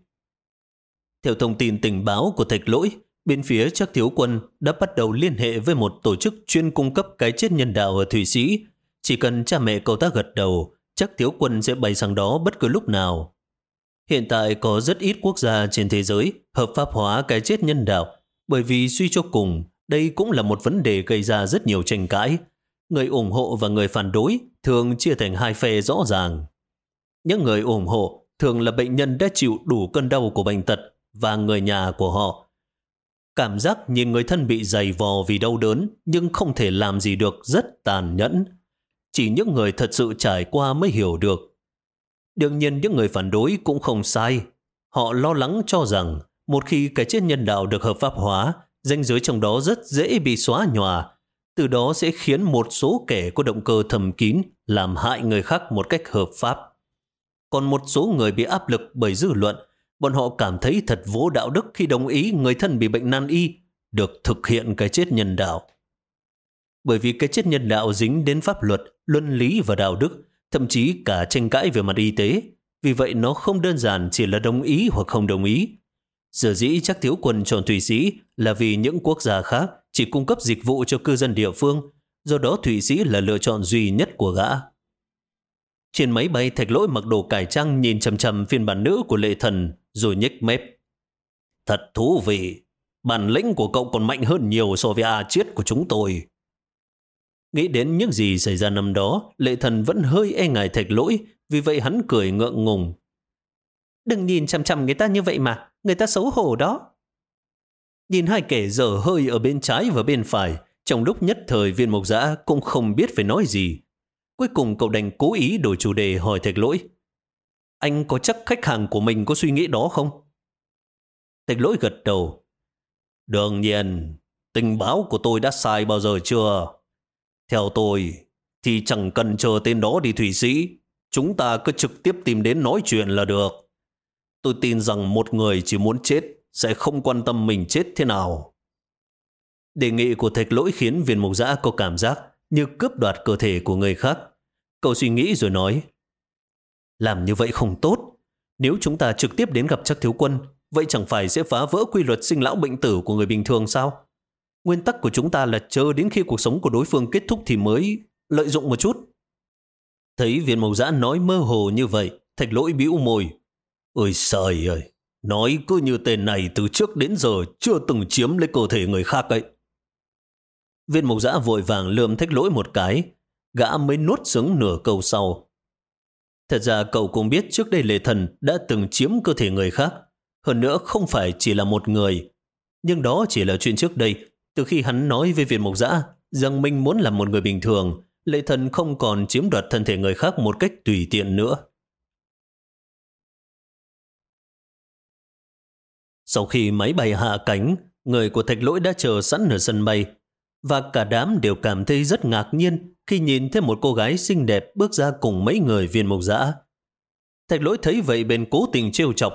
Theo thông tin tình báo của thạch lỗi, bên phía chắc thiếu quân đã bắt đầu liên hệ với một tổ chức chuyên cung cấp cái chết nhân đạo ở Thụy Sĩ. Chỉ cần cha mẹ cậu ta gật đầu, chắc thiếu quân sẽ bay sang đó bất cứ lúc nào. Hiện tại có rất ít quốc gia trên thế giới hợp pháp hóa cái chết nhân đạo, bởi vì suy cho cùng, đây cũng là một vấn đề gây ra rất nhiều tranh cãi. Người ủng hộ và người phản đối thường chia thành hai phe rõ ràng. Những người ủng hộ thường là bệnh nhân đã chịu đủ cơn đau của bệnh tật và người nhà của họ. Cảm giác nhìn người thân bị dày vò vì đau đớn nhưng không thể làm gì được rất tàn nhẫn. Chỉ những người thật sự trải qua mới hiểu được. Đương nhiên những người phản đối cũng không sai. Họ lo lắng cho rằng một khi cái chết nhân đạo được hợp pháp hóa, danh giới trong đó rất dễ bị xóa nhòa. Từ đó sẽ khiến một số kẻ có động cơ thầm kín làm hại người khác một cách hợp pháp. Còn một số người bị áp lực bởi dư luận, bọn họ cảm thấy thật vô đạo đức khi đồng ý người thân bị bệnh nan y được thực hiện cái chết nhân đạo. Bởi vì cái chết nhân đạo dính đến pháp luật, luân lý và đạo đức, thậm chí cả tranh cãi về mặt y tế. Vì vậy nó không đơn giản chỉ là đồng ý hoặc không đồng ý. giờ dĩ chắc thiếu quân chọn Thụy Sĩ là vì những quốc gia khác chỉ cung cấp dịch vụ cho cư dân địa phương, do đó Thụy Sĩ là lựa chọn duy nhất của gã. Trên máy bay thạch lỗi mặc đồ cải trang nhìn chầm chầm phiên bản nữ của lệ thần rồi nhếch mép. Thật thú vị, bản lĩnh của cậu còn mạnh hơn nhiều so với A chiết của chúng tôi. Nghĩ đến những gì xảy ra năm đó, lệ thần vẫn hơi e ngại thạch lỗi, vì vậy hắn cười ngượng ngùng. Đừng nhìn chằm chằm người ta như vậy mà, người ta xấu hổ đó. Nhìn hai kẻ dở hơi ở bên trái và bên phải, trong lúc nhất thời viên mộc giã cũng không biết phải nói gì. Cuối cùng cậu đành cố ý đổi chủ đề hỏi thạch lỗi. Anh có chắc khách hàng của mình có suy nghĩ đó không? Thạch lỗi gật đầu. Đương nhiên, tình báo của tôi đã sai bao giờ chưa? Theo tôi, thì chẳng cần chờ tên đó đi Thủy Sĩ. Chúng ta cứ trực tiếp tìm đến nói chuyện là được. Tôi tin rằng một người chỉ muốn chết sẽ không quan tâm mình chết thế nào. Đề nghị của thạch lỗi khiến viên mục giã có cảm giác như cướp đoạt cơ thể của người khác. Cậu suy nghĩ rồi nói, làm như vậy không tốt. Nếu chúng ta trực tiếp đến gặp chắc thiếu quân, vậy chẳng phải sẽ phá vỡ quy luật sinh lão bệnh tử của người bình thường sao? Nguyên tắc của chúng ta là chờ đến khi cuộc sống của đối phương kết thúc thì mới lợi dụng một chút. Thấy viên mộc giã nói mơ hồ như vậy, thạch lỗi bĩu môi. Ôi trời ơi, nói cứ như tên này từ trước đến giờ chưa từng chiếm lấy cơ thể người khác ấy. Viên mộc giã vội vàng lườm thách lỗi một cái, gã mới nuốt xuống nửa câu sau. Thật ra cậu cũng biết trước đây lệ thần đã từng chiếm cơ thể người khác, hơn nữa không phải chỉ là một người. Nhưng đó chỉ là chuyện trước đây, từ khi hắn nói với viên mộc giã rằng mình muốn làm một người bình thường, lệ thần không còn chiếm đoạt thân thể người khác một cách tùy tiện nữa. Sau khi máy bay hạ cánh, người của thạch lỗi đã chờ sẵn ở sân bay, và cả đám đều cảm thấy rất ngạc nhiên khi nhìn thấy một cô gái xinh đẹp bước ra cùng mấy người viên mộc dã. Thạch lỗi thấy vậy bên cố tình trêu chọc.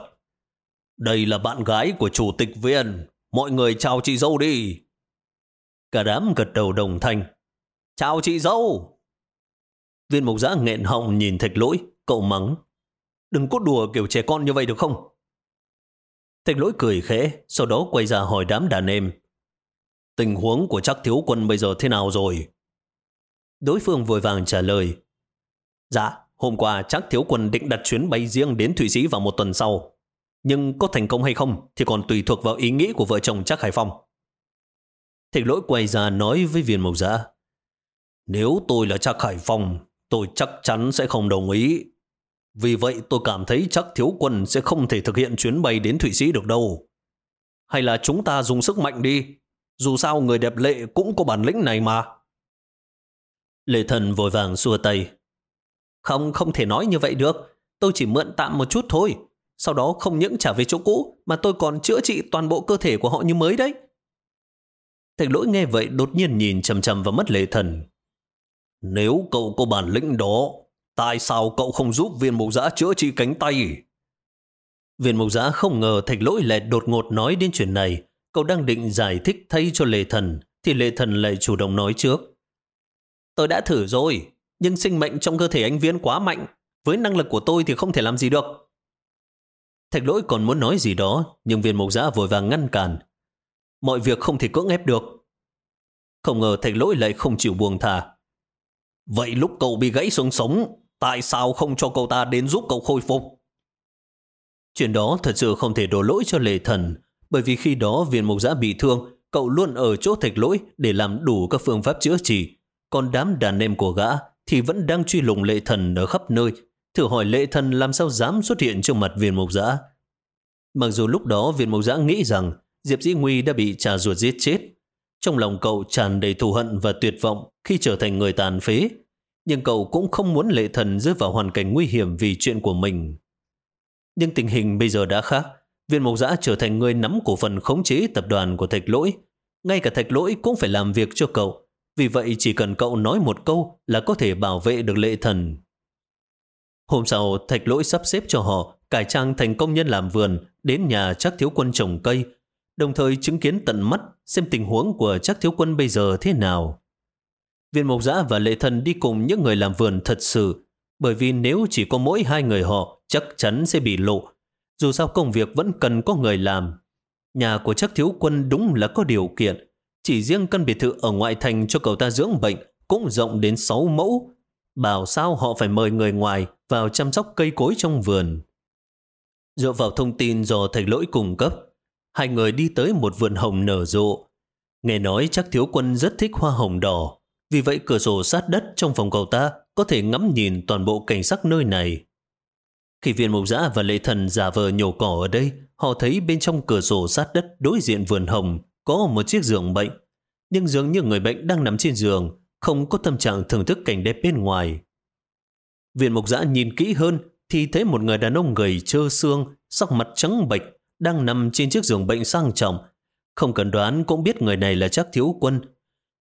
Đây là bạn gái của chủ tịch viên, mọi người chào chị dâu đi. Cả đám gật đầu đồng thanh. Chào chị dâu! Viên mộc giã nghẹn họng nhìn thạch lỗi, cậu mắng. Đừng có đùa kiểu trẻ con như vậy được không? Thạch lỗi cười khẽ, sau đó quay ra hỏi đám đàn em. Tình huống của chắc thiếu quân bây giờ thế nào rồi? Đối phương vội vàng trả lời. Dạ, hôm qua chắc thiếu quân định đặt chuyến bay riêng đến Thụy Sĩ vào một tuần sau. Nhưng có thành công hay không thì còn tùy thuộc vào ý nghĩ của vợ chồng chắc Hải Phong. Thạch lỗi quay ra nói với viên mộc giả. Nếu tôi là chắc Hải Phong, tôi chắc chắn sẽ không đồng ý. Vì vậy tôi cảm thấy chắc thiếu quân sẽ không thể thực hiện chuyến bay đến Thụy Sĩ được đâu. Hay là chúng ta dùng sức mạnh đi. Dù sao người đẹp lệ cũng có bản lĩnh này mà. Lệ thần vội vàng xua tay. Không, không thể nói như vậy được. Tôi chỉ mượn tạm một chút thôi. Sau đó không những trả về chỗ cũ mà tôi còn chữa trị toàn bộ cơ thể của họ như mới đấy. Thạch lỗi nghe vậy đột nhiên nhìn chầm chầm vào mắt lệ thần. Nếu cậu có bản lĩnh đó, tại sao cậu không giúp viên mục giã chữa trị cánh tay? Viên mục giã không ngờ thạch lỗi lại đột ngột nói đến chuyện này. Cậu đang định giải thích thay cho lệ thần, thì lệ thần lại chủ động nói trước. Tôi đã thử rồi, nhưng sinh mệnh trong cơ thể anh Viễn quá mạnh. Với năng lực của tôi thì không thể làm gì được. Thạch lỗi còn muốn nói gì đó, nhưng viên mục giã vội vàng ngăn cản. Mọi việc không thể cưỡng ép được. Không ngờ thạch lỗi lại không chịu buông thả. Vậy lúc cậu bị gãy xương sống, tại sao không cho cậu ta đến giúp cậu khôi phục? Chuyện đó thật sự không thể đổ lỗi cho lệ thần, bởi vì khi đó viên mục giã bị thương, cậu luôn ở chỗ thạch lỗi để làm đủ các phương pháp chữa trị. Còn đám đàn em của gã thì vẫn đang truy lùng lệ thần ở khắp nơi. Thử hỏi lệ thần làm sao dám xuất hiện trong mặt viên mục giã. Mặc dù lúc đó viên mục giã nghĩ rằng Diệp Dĩ Nguy đã bị trà ruột giết chết. Trong lòng cậu tràn đầy thù hận và tuyệt vọng khi trở thành người tàn phế. Nhưng cậu cũng không muốn lệ thần rơi vào hoàn cảnh nguy hiểm vì chuyện của mình. Nhưng tình hình bây giờ đã khác. Viên mộc giã trở thành người nắm cổ phần khống chế tập đoàn của thạch lỗi. Ngay cả thạch lỗi cũng phải làm việc cho cậu. Vì vậy chỉ cần cậu nói một câu là có thể bảo vệ được lệ thần. Hôm sau, thạch lỗi sắp xếp cho họ cải trang thành công nhân làm vườn đến nhà chắc thiếu quân trồng cây, đồng thời chứng kiến tận mắt xem tình huống của chắc thiếu quân bây giờ thế nào. Viên mộc giã và lệ thần đi cùng những người làm vườn thật sự, bởi vì nếu chỉ có mỗi hai người họ chắc chắn sẽ bị lộ. Dù sao công việc vẫn cần có người làm. Nhà của chắc thiếu quân đúng là có điều kiện. Chỉ riêng căn biệt thự ở ngoại thành cho cậu ta dưỡng bệnh cũng rộng đến 6 mẫu. Bảo sao họ phải mời người ngoài vào chăm sóc cây cối trong vườn. Dựa vào thông tin do thầy lỗi cung cấp, hai người đi tới một vườn hồng nở rộ. Nghe nói chắc thiếu quân rất thích hoa hồng đỏ, vì vậy cửa sổ sát đất trong phòng cậu ta có thể ngắm nhìn toàn bộ cảnh sắc nơi này. Khi viên mục giã và lệ thần giả vờ nhổ cỏ ở đây, họ thấy bên trong cửa sổ sát đất đối diện vườn hồng có một chiếc giường bệnh. Nhưng dường như người bệnh đang nằm trên giường, không có tâm trạng thưởng thức cảnh đẹp bên ngoài. Viện mục giã nhìn kỹ hơn thì thấy một người đàn ông gầy trơ xương, sắc mặt trắng bệch, đang nằm trên chiếc giường bệnh sang trọng. Không cần đoán cũng biết người này là chắc thiếu quân.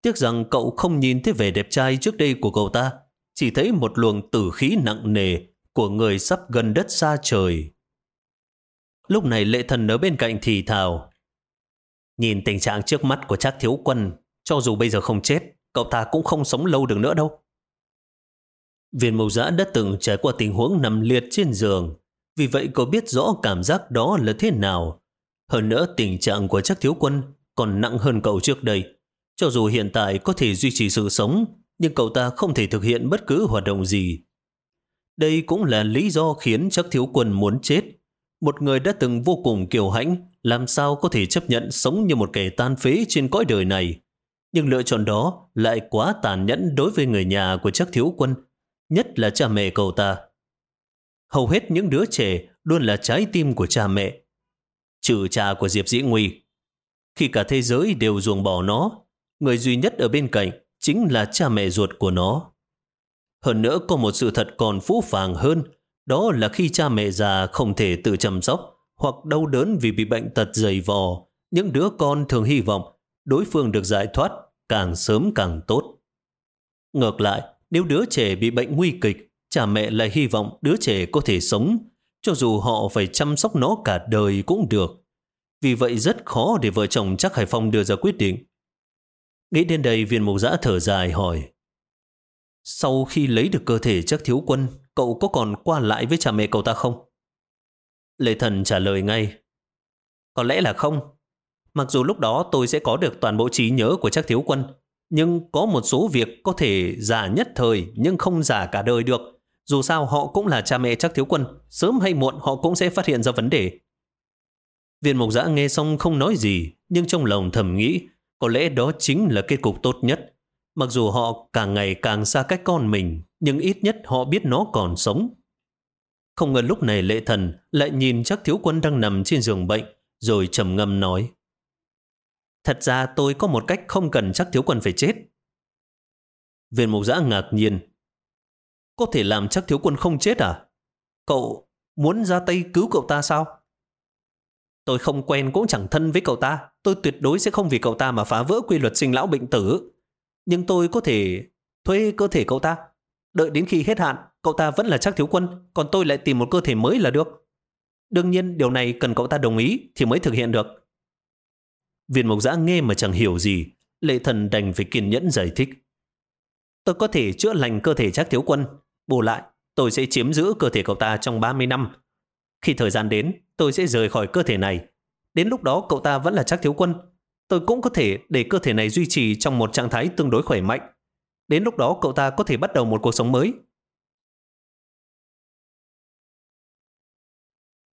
Tiếc rằng cậu không nhìn thấy vẻ đẹp trai trước đây của cậu ta, chỉ thấy một luồng tử khí nặng nề của người sắp gần đất xa trời. Lúc này lệ thần ở bên cạnh thì thào. Nhìn tình trạng trước mắt của chắc thiếu quân, cho dù bây giờ không chết, cậu ta cũng không sống lâu được nữa đâu. Viên mộc giã đã từng trải qua tình huống nằm liệt trên giường, vì vậy cậu biết rõ cảm giác đó là thế nào. Hơn nữa tình trạng của chắc thiếu quân còn nặng hơn cậu trước đây. Cho dù hiện tại có thể duy trì sự sống, nhưng cậu ta không thể thực hiện bất cứ hoạt động gì. Đây cũng là lý do khiến chắc thiếu quân muốn chết. Một người đã từng vô cùng kiều hãnh, làm sao có thể chấp nhận sống như một kẻ tan phế trên cõi đời này. Nhưng lựa chọn đó lại quá tàn nhẫn đối với người nhà của chắc thiếu quân, nhất là cha mẹ cậu ta. Hầu hết những đứa trẻ luôn là trái tim của cha mẹ, trừ cha của Diệp Dĩ Nguy. Khi cả thế giới đều ruồng bỏ nó, người duy nhất ở bên cạnh chính là cha mẹ ruột của nó. Hơn nữa có một sự thật còn phũ phàng hơn, đó là khi cha mẹ già không thể tự chăm sóc hoặc đau đớn vì bị bệnh tật dày vò, những đứa con thường hy vọng đối phương được giải thoát càng sớm càng tốt. Ngược lại, nếu đứa trẻ bị bệnh nguy kịch, cha mẹ lại hy vọng đứa trẻ có thể sống, cho dù họ phải chăm sóc nó cả đời cũng được. Vì vậy rất khó để vợ chồng chắc Hải Phong đưa ra quyết định. Nghĩ đến đây viên mục giã thở dài hỏi. Sau khi lấy được cơ thể chắc thiếu quân, cậu có còn qua lại với cha mẹ cậu ta không? Lê Thần trả lời ngay. Có lẽ là không. Mặc dù lúc đó tôi sẽ có được toàn bộ trí nhớ của chắc thiếu quân, nhưng có một số việc có thể giả nhất thời nhưng không giả cả đời được. Dù sao họ cũng là cha mẹ chắc thiếu quân, sớm hay muộn họ cũng sẽ phát hiện ra vấn đề. Viên mộc giã nghe xong không nói gì, nhưng trong lòng thầm nghĩ, có lẽ đó chính là kết cục tốt nhất. Mặc dù họ càng ngày càng xa cách con mình, nhưng ít nhất họ biết nó còn sống. Không ngờ lúc này lệ thần lại nhìn chắc thiếu quân đang nằm trên giường bệnh, rồi trầm ngâm nói. Thật ra tôi có một cách không cần chắc thiếu quân phải chết. Viên mục giã ngạc nhiên. Có thể làm chắc thiếu quân không chết à? Cậu muốn ra tay cứu cậu ta sao? Tôi không quen cũng chẳng thân với cậu ta. Tôi tuyệt đối sẽ không vì cậu ta mà phá vỡ quy luật sinh lão bệnh tử. Nhưng tôi có thể thuê cơ thể cậu ta. Đợi đến khi hết hạn, cậu ta vẫn là chắc thiếu quân, còn tôi lại tìm một cơ thể mới là được. Đương nhiên điều này cần cậu ta đồng ý thì mới thực hiện được. Viên mộc giã nghe mà chẳng hiểu gì, lệ thần đành phải kiên nhẫn giải thích. Tôi có thể chữa lành cơ thể chắc thiếu quân, bù lại tôi sẽ chiếm giữ cơ thể cậu ta trong 30 năm. Khi thời gian đến, tôi sẽ rời khỏi cơ thể này. Đến lúc đó cậu ta vẫn là chắc thiếu quân. Tôi cũng có thể để cơ thể này duy trì trong một trạng thái tương đối khỏe mạnh. Đến lúc đó cậu ta có thể bắt đầu một cuộc sống mới.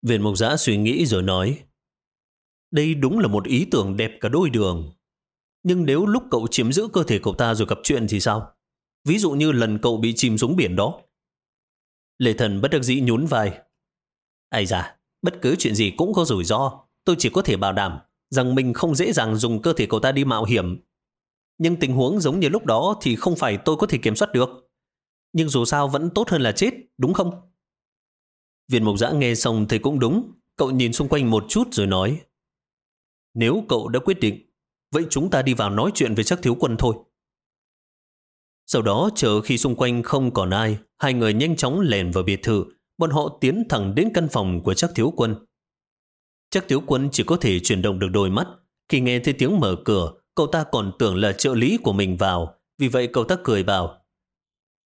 Viện mộc giã suy nghĩ rồi nói, đây đúng là một ý tưởng đẹp cả đôi đường. Nhưng nếu lúc cậu chiếm giữ cơ thể cậu ta rồi gặp chuyện thì sao? Ví dụ như lần cậu bị chìm xuống biển đó. Lệ thần bất đắc dĩ nhún vai. Ây da, bất cứ chuyện gì cũng có rủi ro. Tôi chỉ có thể bảo đảm rằng mình không dễ dàng dùng cơ thể cậu ta đi mạo hiểm. Nhưng tình huống giống như lúc đó thì không phải tôi có thể kiểm soát được. Nhưng dù sao vẫn tốt hơn là chết, đúng không? Viên mục giã nghe xong thì cũng đúng. Cậu nhìn xung quanh một chút rồi nói. Nếu cậu đã quyết định, vậy chúng ta đi vào nói chuyện với chắc thiếu quân thôi. Sau đó chờ khi xung quanh không còn ai, hai người nhanh chóng lèn vào biệt thự, bọn họ tiến thẳng đến căn phòng của chắc thiếu quân. Chắc thiếu quân chỉ có thể chuyển động được đôi mắt. Khi nghe thấy tiếng mở cửa, cậu ta còn tưởng là trợ lý của mình vào, vì vậy cậu ta cười bảo.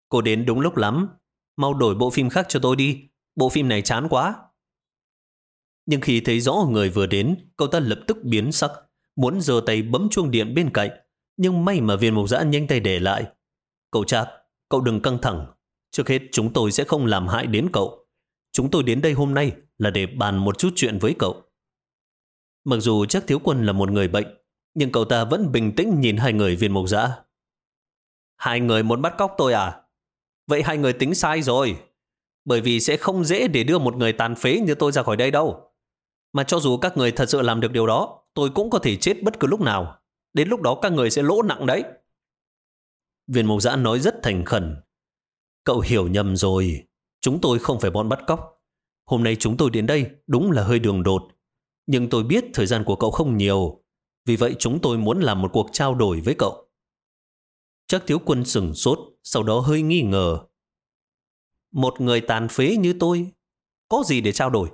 Cô đến đúng lúc lắm, mau đổi bộ phim khác cho tôi đi, bộ phim này chán quá. Nhưng khi thấy rõ người vừa đến, cậu ta lập tức biến sắc, muốn giơ tay bấm chuông điện bên cạnh. Nhưng may mà viên mục giã nhanh tay để lại. Cậu Trác, cậu đừng căng thẳng. Trước hết chúng tôi sẽ không làm hại đến cậu. Chúng tôi đến đây hôm nay là để bàn một chút chuyện với cậu. Mặc dù chắc thiếu quân là một người bệnh, nhưng cậu ta vẫn bình tĩnh nhìn hai người viên mục giã. Hai người muốn bắt cóc tôi à? Vậy hai người tính sai rồi. Bởi vì sẽ không dễ để đưa một người tàn phế như tôi ra khỏi đây đâu. Mà cho dù các người thật sự làm được điều đó, tôi cũng có thể chết bất cứ lúc nào. Đến lúc đó các người sẽ lỗ nặng đấy. Viên mộc giã nói rất thành khẩn. Cậu hiểu nhầm rồi. Chúng tôi không phải bọn bắt cóc. Hôm nay chúng tôi đến đây đúng là hơi đường đột. Nhưng tôi biết thời gian của cậu không nhiều. Vì vậy chúng tôi muốn làm một cuộc trao đổi với cậu. Chắc thiếu quân sừng sốt, sau đó hơi nghi ngờ. Một người tàn phế như tôi, có gì để trao đổi?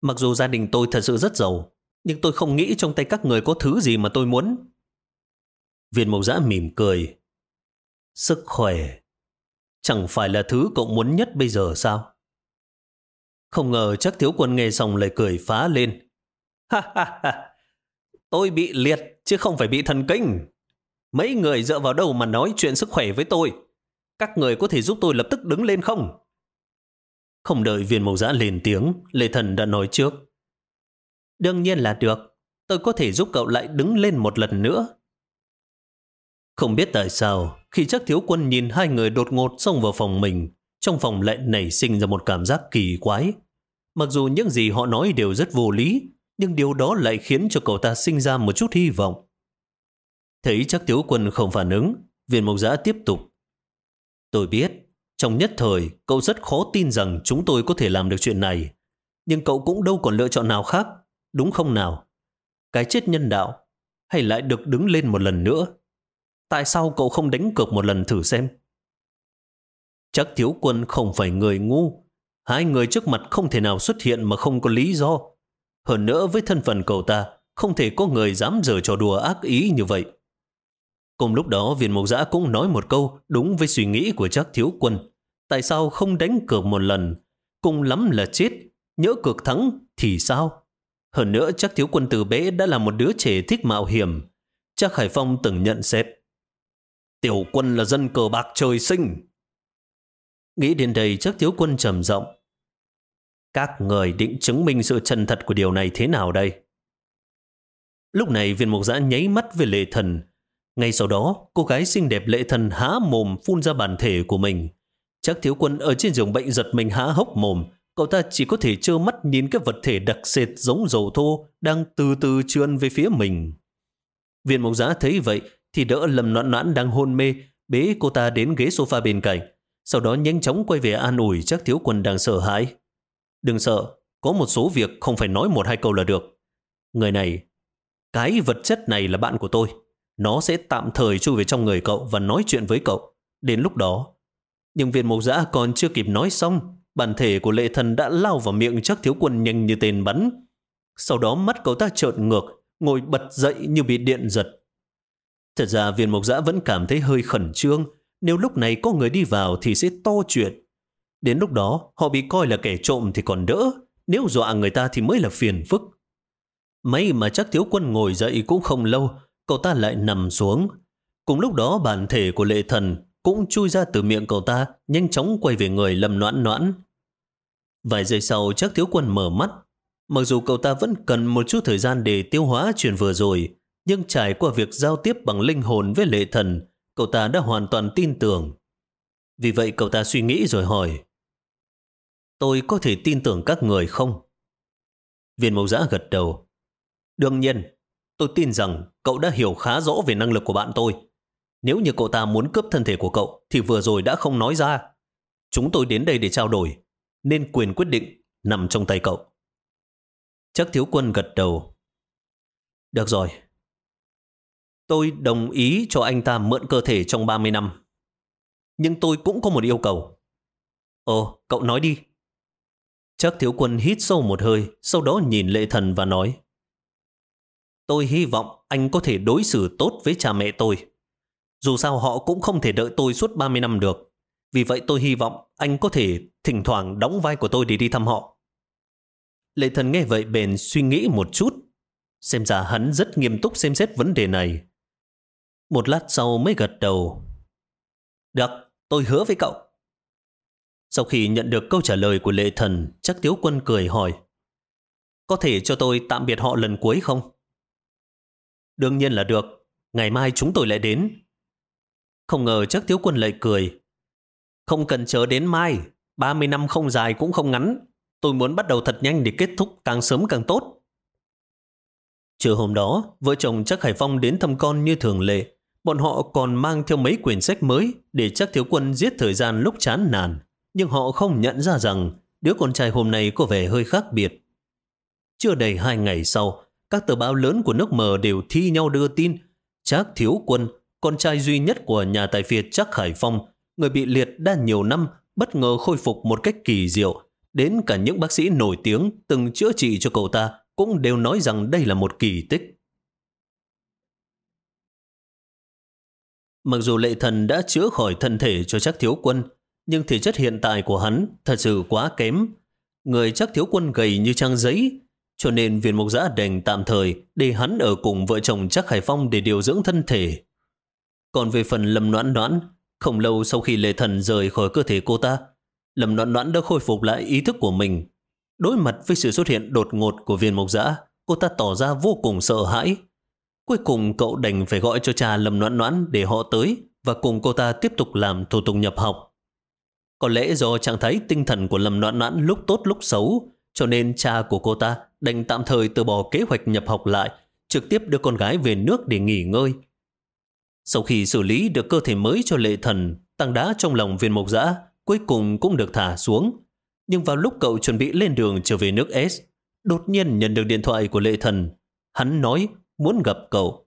Mặc dù gia đình tôi thật sự rất giàu, nhưng tôi không nghĩ trong tay các người có thứ gì mà tôi muốn. Viên mộc giã mỉm cười. Sức khỏe, chẳng phải là thứ cậu muốn nhất bây giờ sao? Không ngờ chắc thiếu quân nghe xong lại cười phá lên. Ha ha ha, tôi bị liệt chứ không phải bị thần kinh. Mấy người dựa vào đâu mà nói chuyện sức khỏe với tôi? Các người có thể giúp tôi lập tức đứng lên không? Không đợi viên mẫu giã lên tiếng, Lê Thần đã nói trước. Đương nhiên là được. Tôi có thể giúp cậu lại đứng lên một lần nữa. Không biết tại sao, khi chắc thiếu quân nhìn hai người đột ngột xông vào phòng mình, trong phòng lại nảy sinh ra một cảm giác kỳ quái. Mặc dù những gì họ nói đều rất vô lý, nhưng điều đó lại khiến cho cậu ta sinh ra một chút hy vọng. Thấy chắc thiếu quân không phản ứng, viên mộc giã tiếp tục. Tôi biết, trong nhất thời, cậu rất khó tin rằng chúng tôi có thể làm được chuyện này. Nhưng cậu cũng đâu còn lựa chọn nào khác, đúng không nào? Cái chết nhân đạo, hay lại được đứng lên một lần nữa? Tại sao cậu không đánh cược một lần thử xem? Chắc thiếu quân không phải người ngu. Hai người trước mặt không thể nào xuất hiện mà không có lý do. Hơn nữa với thân phận cậu ta, không thể có người dám dở trò đùa ác ý như vậy. Cùng lúc đó viên mộc giã cũng nói một câu đúng với suy nghĩ của chắc thiếu quân. Tại sao không đánh cược một lần? Cùng lắm là chết. Nhỡ cược thắng thì sao? Hơn nữa chắc thiếu quân từ bé đã là một đứa trẻ thích mạo hiểm. Chắc Hải Phong từng nhận xét. Tiểu quân là dân cờ bạc trời sinh. Nghĩ đến đây chắc thiếu quân trầm giọng. Các người định chứng minh sự chân thật của điều này thế nào đây? Lúc này viên mục giã nháy mắt về lệ thần, ngay sau đó, cô gái xinh đẹp lệ thần há mồm phun ra bản thể của mình. Chắc thiếu quân ở trên giường bệnh giật mình há hốc mồm. Cậu ta chỉ có thể trơ mắt nhìn cái vật thể đặc sệt giống dầu thô đang từ từ trườn về phía mình. Viên mộc Giã thấy vậy thì đỡ lầm noãn noãn đang hôn mê, bế cô ta đến ghế sofa bên cạnh. Sau đó nhanh chóng quay về an ủi chắc thiếu quân đang sợ hãi. Đừng sợ, có một số việc không phải nói một hai câu là được. Người này, cái vật chất này là bạn của tôi. Nó sẽ tạm thời chui về trong người cậu và nói chuyện với cậu. Đến lúc đó, nhưng viên mộc giã còn chưa kịp nói xong, bản thể của lệ thần đã lao vào miệng chắc thiếu quân nhanh như tên bắn. Sau đó mắt cậu ta trợn ngược, ngồi bật dậy như bị điện giật. Thật ra viên mộc giã vẫn cảm thấy hơi khẩn trương, nếu lúc này có người đi vào thì sẽ to chuyện. Đến lúc đó, họ bị coi là kẻ trộm thì còn đỡ, nếu dọa người ta thì mới là phiền phức. May mà chắc thiếu quân ngồi dậy cũng không lâu, cậu ta lại nằm xuống. Cùng lúc đó bản thể của lệ thần cũng chui ra từ miệng cậu ta, nhanh chóng quay về người lầm noãn noãn. Vài giây sau chắc thiếu quân mở mắt. Mặc dù cậu ta vẫn cần một chút thời gian để tiêu hóa chuyện vừa rồi, nhưng trải qua việc giao tiếp bằng linh hồn với lệ thần, cậu ta đã hoàn toàn tin tưởng. Vì vậy cậu ta suy nghĩ rồi hỏi, Tôi có thể tin tưởng các người không? Viên mẫu giã gật đầu. Đương nhiên, tôi tin rằng cậu đã hiểu khá rõ về năng lực của bạn tôi. Nếu như cậu ta muốn cướp thân thể của cậu thì vừa rồi đã không nói ra. Chúng tôi đến đây để trao đổi, nên quyền quyết định nằm trong tay cậu. Chắc thiếu quân gật đầu. Được rồi. Tôi đồng ý cho anh ta mượn cơ thể trong 30 năm. Nhưng tôi cũng có một yêu cầu. Ồ, cậu nói đi. Chắc thiếu quân hít sâu một hơi, sau đó nhìn lệ thần và nói. Tôi hy vọng anh có thể đối xử tốt với cha mẹ tôi. Dù sao họ cũng không thể đợi tôi suốt 30 năm được. Vì vậy tôi hy vọng anh có thể thỉnh thoảng đóng vai của tôi để đi thăm họ. Lệ thần nghe vậy bền suy nghĩ một chút. Xem ra hắn rất nghiêm túc xem xét vấn đề này. Một lát sau mới gật đầu. Được, tôi hứa với cậu. Sau khi nhận được câu trả lời của lệ thần, chắc tiếu quân cười hỏi. Có thể cho tôi tạm biệt họ lần cuối không? Đương nhiên là được. Ngày mai chúng tôi lại đến. Không ngờ chắc tiếu quân lại cười. Không cần chờ đến mai. 30 năm không dài cũng không ngắn. Tôi muốn bắt đầu thật nhanh để kết thúc càng sớm càng tốt. Trưa hôm đó, vợ chồng chắc Hải Phong đến thăm con như thường lệ. Bọn họ còn mang theo mấy quyển sách mới để chắc thiếu quân giết thời gian lúc chán nản nhưng họ không nhận ra rằng đứa con trai hôm nay có vẻ hơi khác biệt. Chưa đầy hai ngày sau, các tờ báo lớn của nước mờ đều thi nhau đưa tin Trác Thiếu Quân, con trai duy nhất của nhà tài phiệt Trác Hải Phong, người bị liệt đã nhiều năm, bất ngờ khôi phục một cách kỳ diệu. Đến cả những bác sĩ nổi tiếng từng chữa trị cho cậu ta cũng đều nói rằng đây là một kỳ tích. Mặc dù lệ thần đã chữa khỏi thân thể cho Trác Thiếu Quân, nhưng thể chất hiện tại của hắn thật sự quá kém. Người chắc thiếu quân gầy như trang giấy, cho nên viên mục giã đành tạm thời để hắn ở cùng vợ chồng chắc Hải Phong để điều dưỡng thân thể. Còn về phần Lâm Noãn Noãn, không lâu sau khi Lê Thần rời khỏi cơ thể cô ta, Lâm Noãn Noãn đã khôi phục lại ý thức của mình. Đối mặt với sự xuất hiện đột ngột của viên mộc giã, cô ta tỏ ra vô cùng sợ hãi. Cuối cùng cậu đành phải gọi cho cha Lâm Noãn Noãn để họ tới và cùng cô ta tiếp tục làm thủ tục nhập học. Có lẽ do trạng thái tinh thần của Lâm Noãn Noãn lúc tốt lúc xấu, cho nên cha của cô ta đành tạm thời từ bỏ kế hoạch nhập học lại, trực tiếp đưa con gái về nước để nghỉ ngơi. Sau khi xử lý được cơ thể mới cho lệ thần, tăng đá trong lòng viên mộc dã cuối cùng cũng được thả xuống. Nhưng vào lúc cậu chuẩn bị lên đường trở về nước S, đột nhiên nhận được điện thoại của lệ thần. Hắn nói muốn gặp cậu.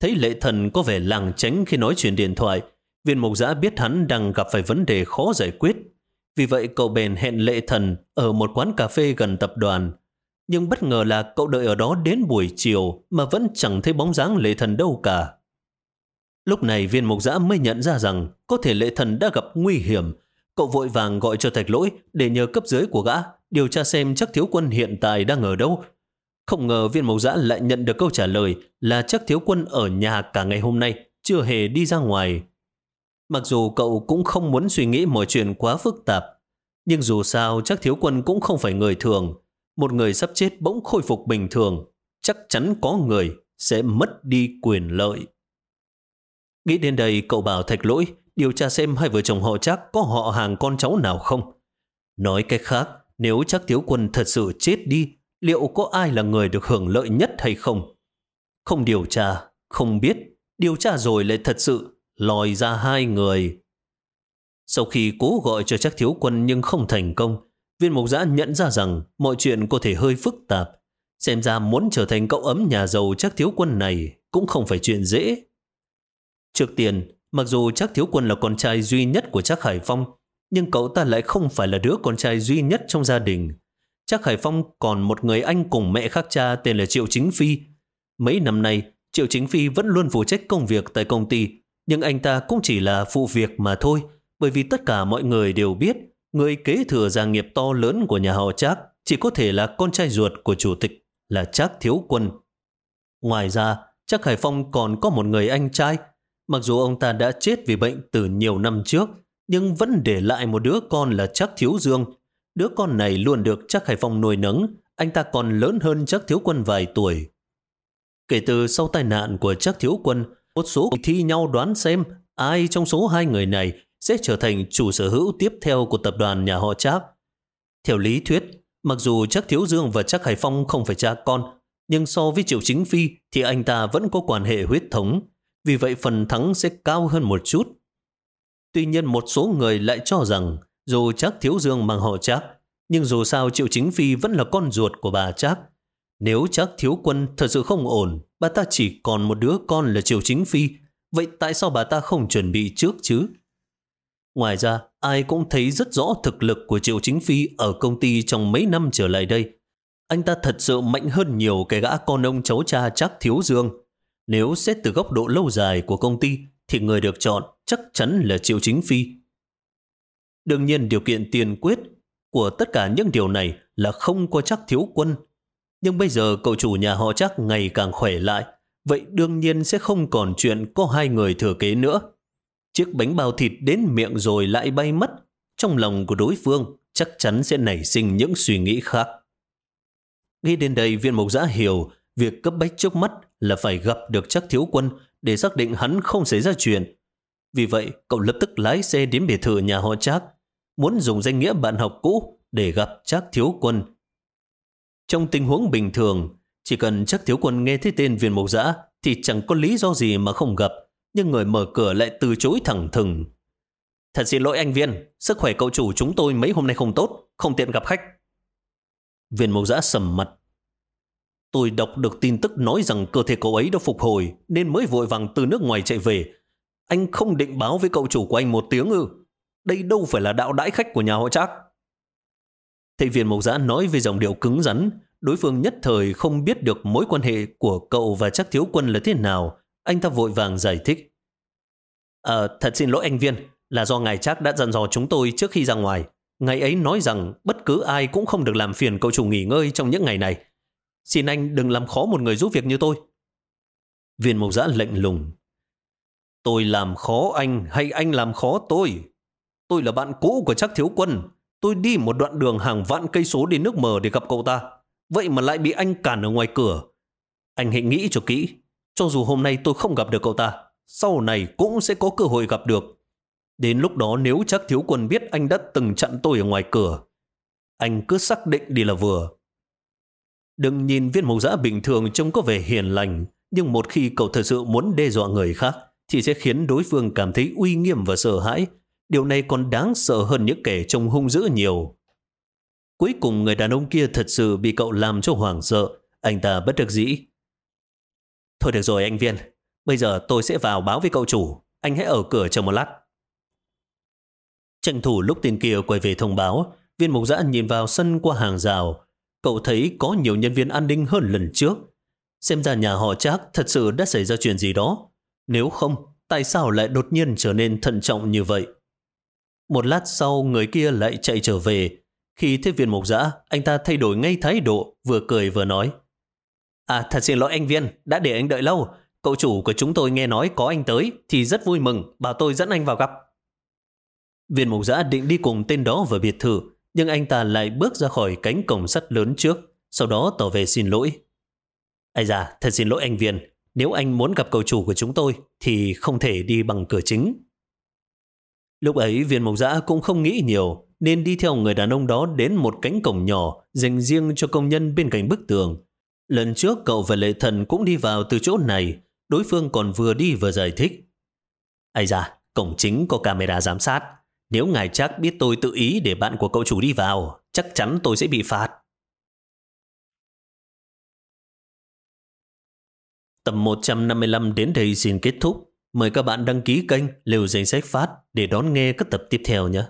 Thấy lệ thần có vẻ làng tránh khi nói chuyện điện thoại, Viên mục giã biết hắn đang gặp phải vấn đề khó giải quyết. Vì vậy cậu bèn hẹn lệ thần ở một quán cà phê gần tập đoàn. Nhưng bất ngờ là cậu đợi ở đó đến buổi chiều mà vẫn chẳng thấy bóng dáng lệ thần đâu cả. Lúc này viên mục giã mới nhận ra rằng có thể lệ thần đã gặp nguy hiểm. Cậu vội vàng gọi cho thạch lỗi để nhờ cấp dưới của gã điều tra xem chắc thiếu quân hiện tại đang ở đâu. Không ngờ viên mộc giã lại nhận được câu trả lời là chắc thiếu quân ở nhà cả ngày hôm nay, chưa hề đi ra ngoài. Mặc dù cậu cũng không muốn suy nghĩ mọi chuyện quá phức tạp, nhưng dù sao chắc thiếu quân cũng không phải người thường. Một người sắp chết bỗng khôi phục bình thường, chắc chắn có người sẽ mất đi quyền lợi. Nghĩ đến đây cậu bảo thạch lỗi điều tra xem hai vợ chồng họ chắc có họ hàng con cháu nào không. Nói cách khác, nếu chắc thiếu quân thật sự chết đi, liệu có ai là người được hưởng lợi nhất hay không? Không điều tra, không biết, điều tra rồi lại thật sự lòi ra hai người. Sau khi cố gọi cho chắc thiếu quân nhưng không thành công, viên mục giã nhận ra rằng mọi chuyện có thể hơi phức tạp. Xem ra muốn trở thành cậu ấm nhà giàu chắc thiếu quân này cũng không phải chuyện dễ. Trước tiên, mặc dù chắc thiếu quân là con trai duy nhất của chắc Hải Phong, nhưng cậu ta lại không phải là đứa con trai duy nhất trong gia đình. Chắc Hải Phong còn một người anh cùng mẹ khác cha tên là Triệu Chính Phi. Mấy năm nay, Triệu Chính Phi vẫn luôn phụ trách công việc tại công ty, nhưng anh ta cũng chỉ là phụ việc mà thôi, bởi vì tất cả mọi người đều biết người kế thừa gia nghiệp to lớn của nhà họ Trác chỉ có thể là con trai ruột của chủ tịch, là Trác Thiếu Quân. Ngoài ra, Trác Hải Phong còn có một người anh trai, mặc dù ông ta đã chết vì bệnh từ nhiều năm trước, nhưng vẫn để lại một đứa con là Trác Thiếu Dương. Đứa con này luôn được Trác Hải Phong nuôi nấng, anh ta còn lớn hơn Trác thiếu quân vài tuổi. Kể từ sau tai nạn của Trác thiếu quân, một số thi nhau đoán xem ai trong số hai người này sẽ trở thành chủ sở hữu tiếp theo của tập đoàn nhà họ Trác. Theo lý thuyết, mặc dù chắc Thiếu Dương và chắc Hải Phong không phải cha con, nhưng so với Triệu Chính Phi thì anh ta vẫn có quan hệ huyết thống, vì vậy phần thắng sẽ cao hơn một chút. Tuy nhiên một số người lại cho rằng dù chắc Thiếu Dương mang họ Trác, nhưng dù sao Triệu Chính Phi vẫn là con ruột của bà Trác. Nếu chắc Thiếu Quân thật sự không ổn, bà ta chỉ còn một đứa con là Triệu Chính Phi, vậy tại sao bà ta không chuẩn bị trước chứ? Ngoài ra, ai cũng thấy rất rõ thực lực của Triệu Chính Phi ở công ty trong mấy năm trở lại đây. Anh ta thật sự mạnh hơn nhiều cái gã con ông cháu cha chắc thiếu dương. Nếu xét từ góc độ lâu dài của công ty, thì người được chọn chắc chắn là Triệu Chính Phi. Đương nhiên điều kiện tiền quyết của tất cả những điều này là không có chắc thiếu quân. Nhưng bây giờ cậu chủ nhà họ chắc ngày càng khỏe lại, vậy đương nhiên sẽ không còn chuyện có hai người thừa kế nữa. Chiếc bánh bao thịt đến miệng rồi lại bay mất. Trong lòng của đối phương chắc chắn sẽ nảy sinh những suy nghĩ khác. Nghĩ đến đây viên mộc giã hiểu việc cấp bách trước mắt là phải gặp được chắc thiếu quân để xác định hắn không xảy ra chuyện. Vì vậy, cậu lập tức lái xe đến biệt thự nhà họ Trác, muốn dùng danh nghĩa bạn học cũ để gặp Trác thiếu quân. Trong tình huống bình thường, chỉ cần chắc thiếu quân nghe thấy tên viên mộc giã thì chẳng có lý do gì mà không gặp nhưng người mở cửa lại từ chối thẳng thừng. Thật xin lỗi anh Viên, sức khỏe cậu chủ chúng tôi mấy hôm nay không tốt, không tiện gặp khách. Viên mộc giã sầm mặt. Tôi đọc được tin tức nói rằng cơ thể cậu ấy đã phục hồi nên mới vội vàng từ nước ngoài chạy về. Anh không định báo với cậu chủ của anh một tiếng ư. Đây đâu phải là đạo đãi khách của nhà họ Trác. Thầy viên mộc giã nói với giọng điệu cứng rắn, đối phương nhất thời không biết được mối quan hệ của cậu và chắc thiếu quân là thế nào, anh ta vội vàng giải thích. À, thật xin lỗi anh Viên, là do ngài chắc đã dặn dò chúng tôi trước khi ra ngoài. Ngài ấy nói rằng bất cứ ai cũng không được làm phiền cậu chủ nghỉ ngơi trong những ngày này. Xin anh đừng làm khó một người giúp việc như tôi. Viên mộc giã lệnh lùng. Tôi làm khó anh hay anh làm khó tôi? Tôi là bạn cũ của chắc thiếu quân. Tôi đi một đoạn đường hàng vạn cây số đến nước mờ để gặp cậu ta. Vậy mà lại bị anh cản ở ngoài cửa. Anh hãy nghĩ cho kỹ. Cho dù hôm nay tôi không gặp được cậu ta, sau này cũng sẽ có cơ hội gặp được. Đến lúc đó nếu chắc thiếu quân biết anh đã từng chặn tôi ở ngoài cửa, anh cứ xác định đi là vừa. Đừng nhìn viên mộc giã bình thường trông có vẻ hiền lành, nhưng một khi cậu thật sự muốn đe dọa người khác, thì sẽ khiến đối phương cảm thấy uy nghiêm và sợ hãi. Điều này còn đáng sợ hơn những kẻ trông hung dữ nhiều. Cuối cùng người đàn ông kia thật sự bị cậu làm cho hoảng sợ. Anh ta bất đắc dĩ, Thôi được rồi anh Viên, bây giờ tôi sẽ vào báo với cậu chủ. Anh hãy ở cửa chờ một lát. Tranh thủ lúc tên kia quay về thông báo, viên mục giã nhìn vào sân qua hàng rào. Cậu thấy có nhiều nhân viên an ninh hơn lần trước. Xem ra nhà họ chắc thật sự đã xảy ra chuyện gì đó. Nếu không, tại sao lại đột nhiên trở nên thận trọng như vậy? Một lát sau, người kia lại chạy trở về. Khi thấy viên mục giã, anh ta thay đổi ngay thái độ, vừa cười vừa nói. À thật xin lỗi anh Viên, đã để anh đợi lâu. Cậu chủ của chúng tôi nghe nói có anh tới thì rất vui mừng, bảo tôi dẫn anh vào gặp. Viên mục giã định đi cùng tên đó vào biệt thự, nhưng anh ta lại bước ra khỏi cánh cổng sắt lớn trước, sau đó tỏ về xin lỗi. Ây da, thật xin lỗi anh Viên, nếu anh muốn gặp cậu chủ của chúng tôi thì không thể đi bằng cửa chính. Lúc ấy viên mộc giã cũng không nghĩ nhiều nên đi theo người đàn ông đó đến một cánh cổng nhỏ dành riêng cho công nhân bên cạnh bức tường. Lần trước cậu và Lệ Thần cũng đi vào từ chỗ này, đối phương còn vừa đi vừa giải thích. Ây da, cổng chính có camera giám sát. Nếu ngài chắc biết tôi tự ý để bạn của cậu chủ đi vào, chắc chắn tôi sẽ bị phạt. Tập 155 đến đây xin kết thúc. Mời các bạn đăng ký kênh Liều Danh Sách Phát để đón nghe các tập tiếp theo nhé.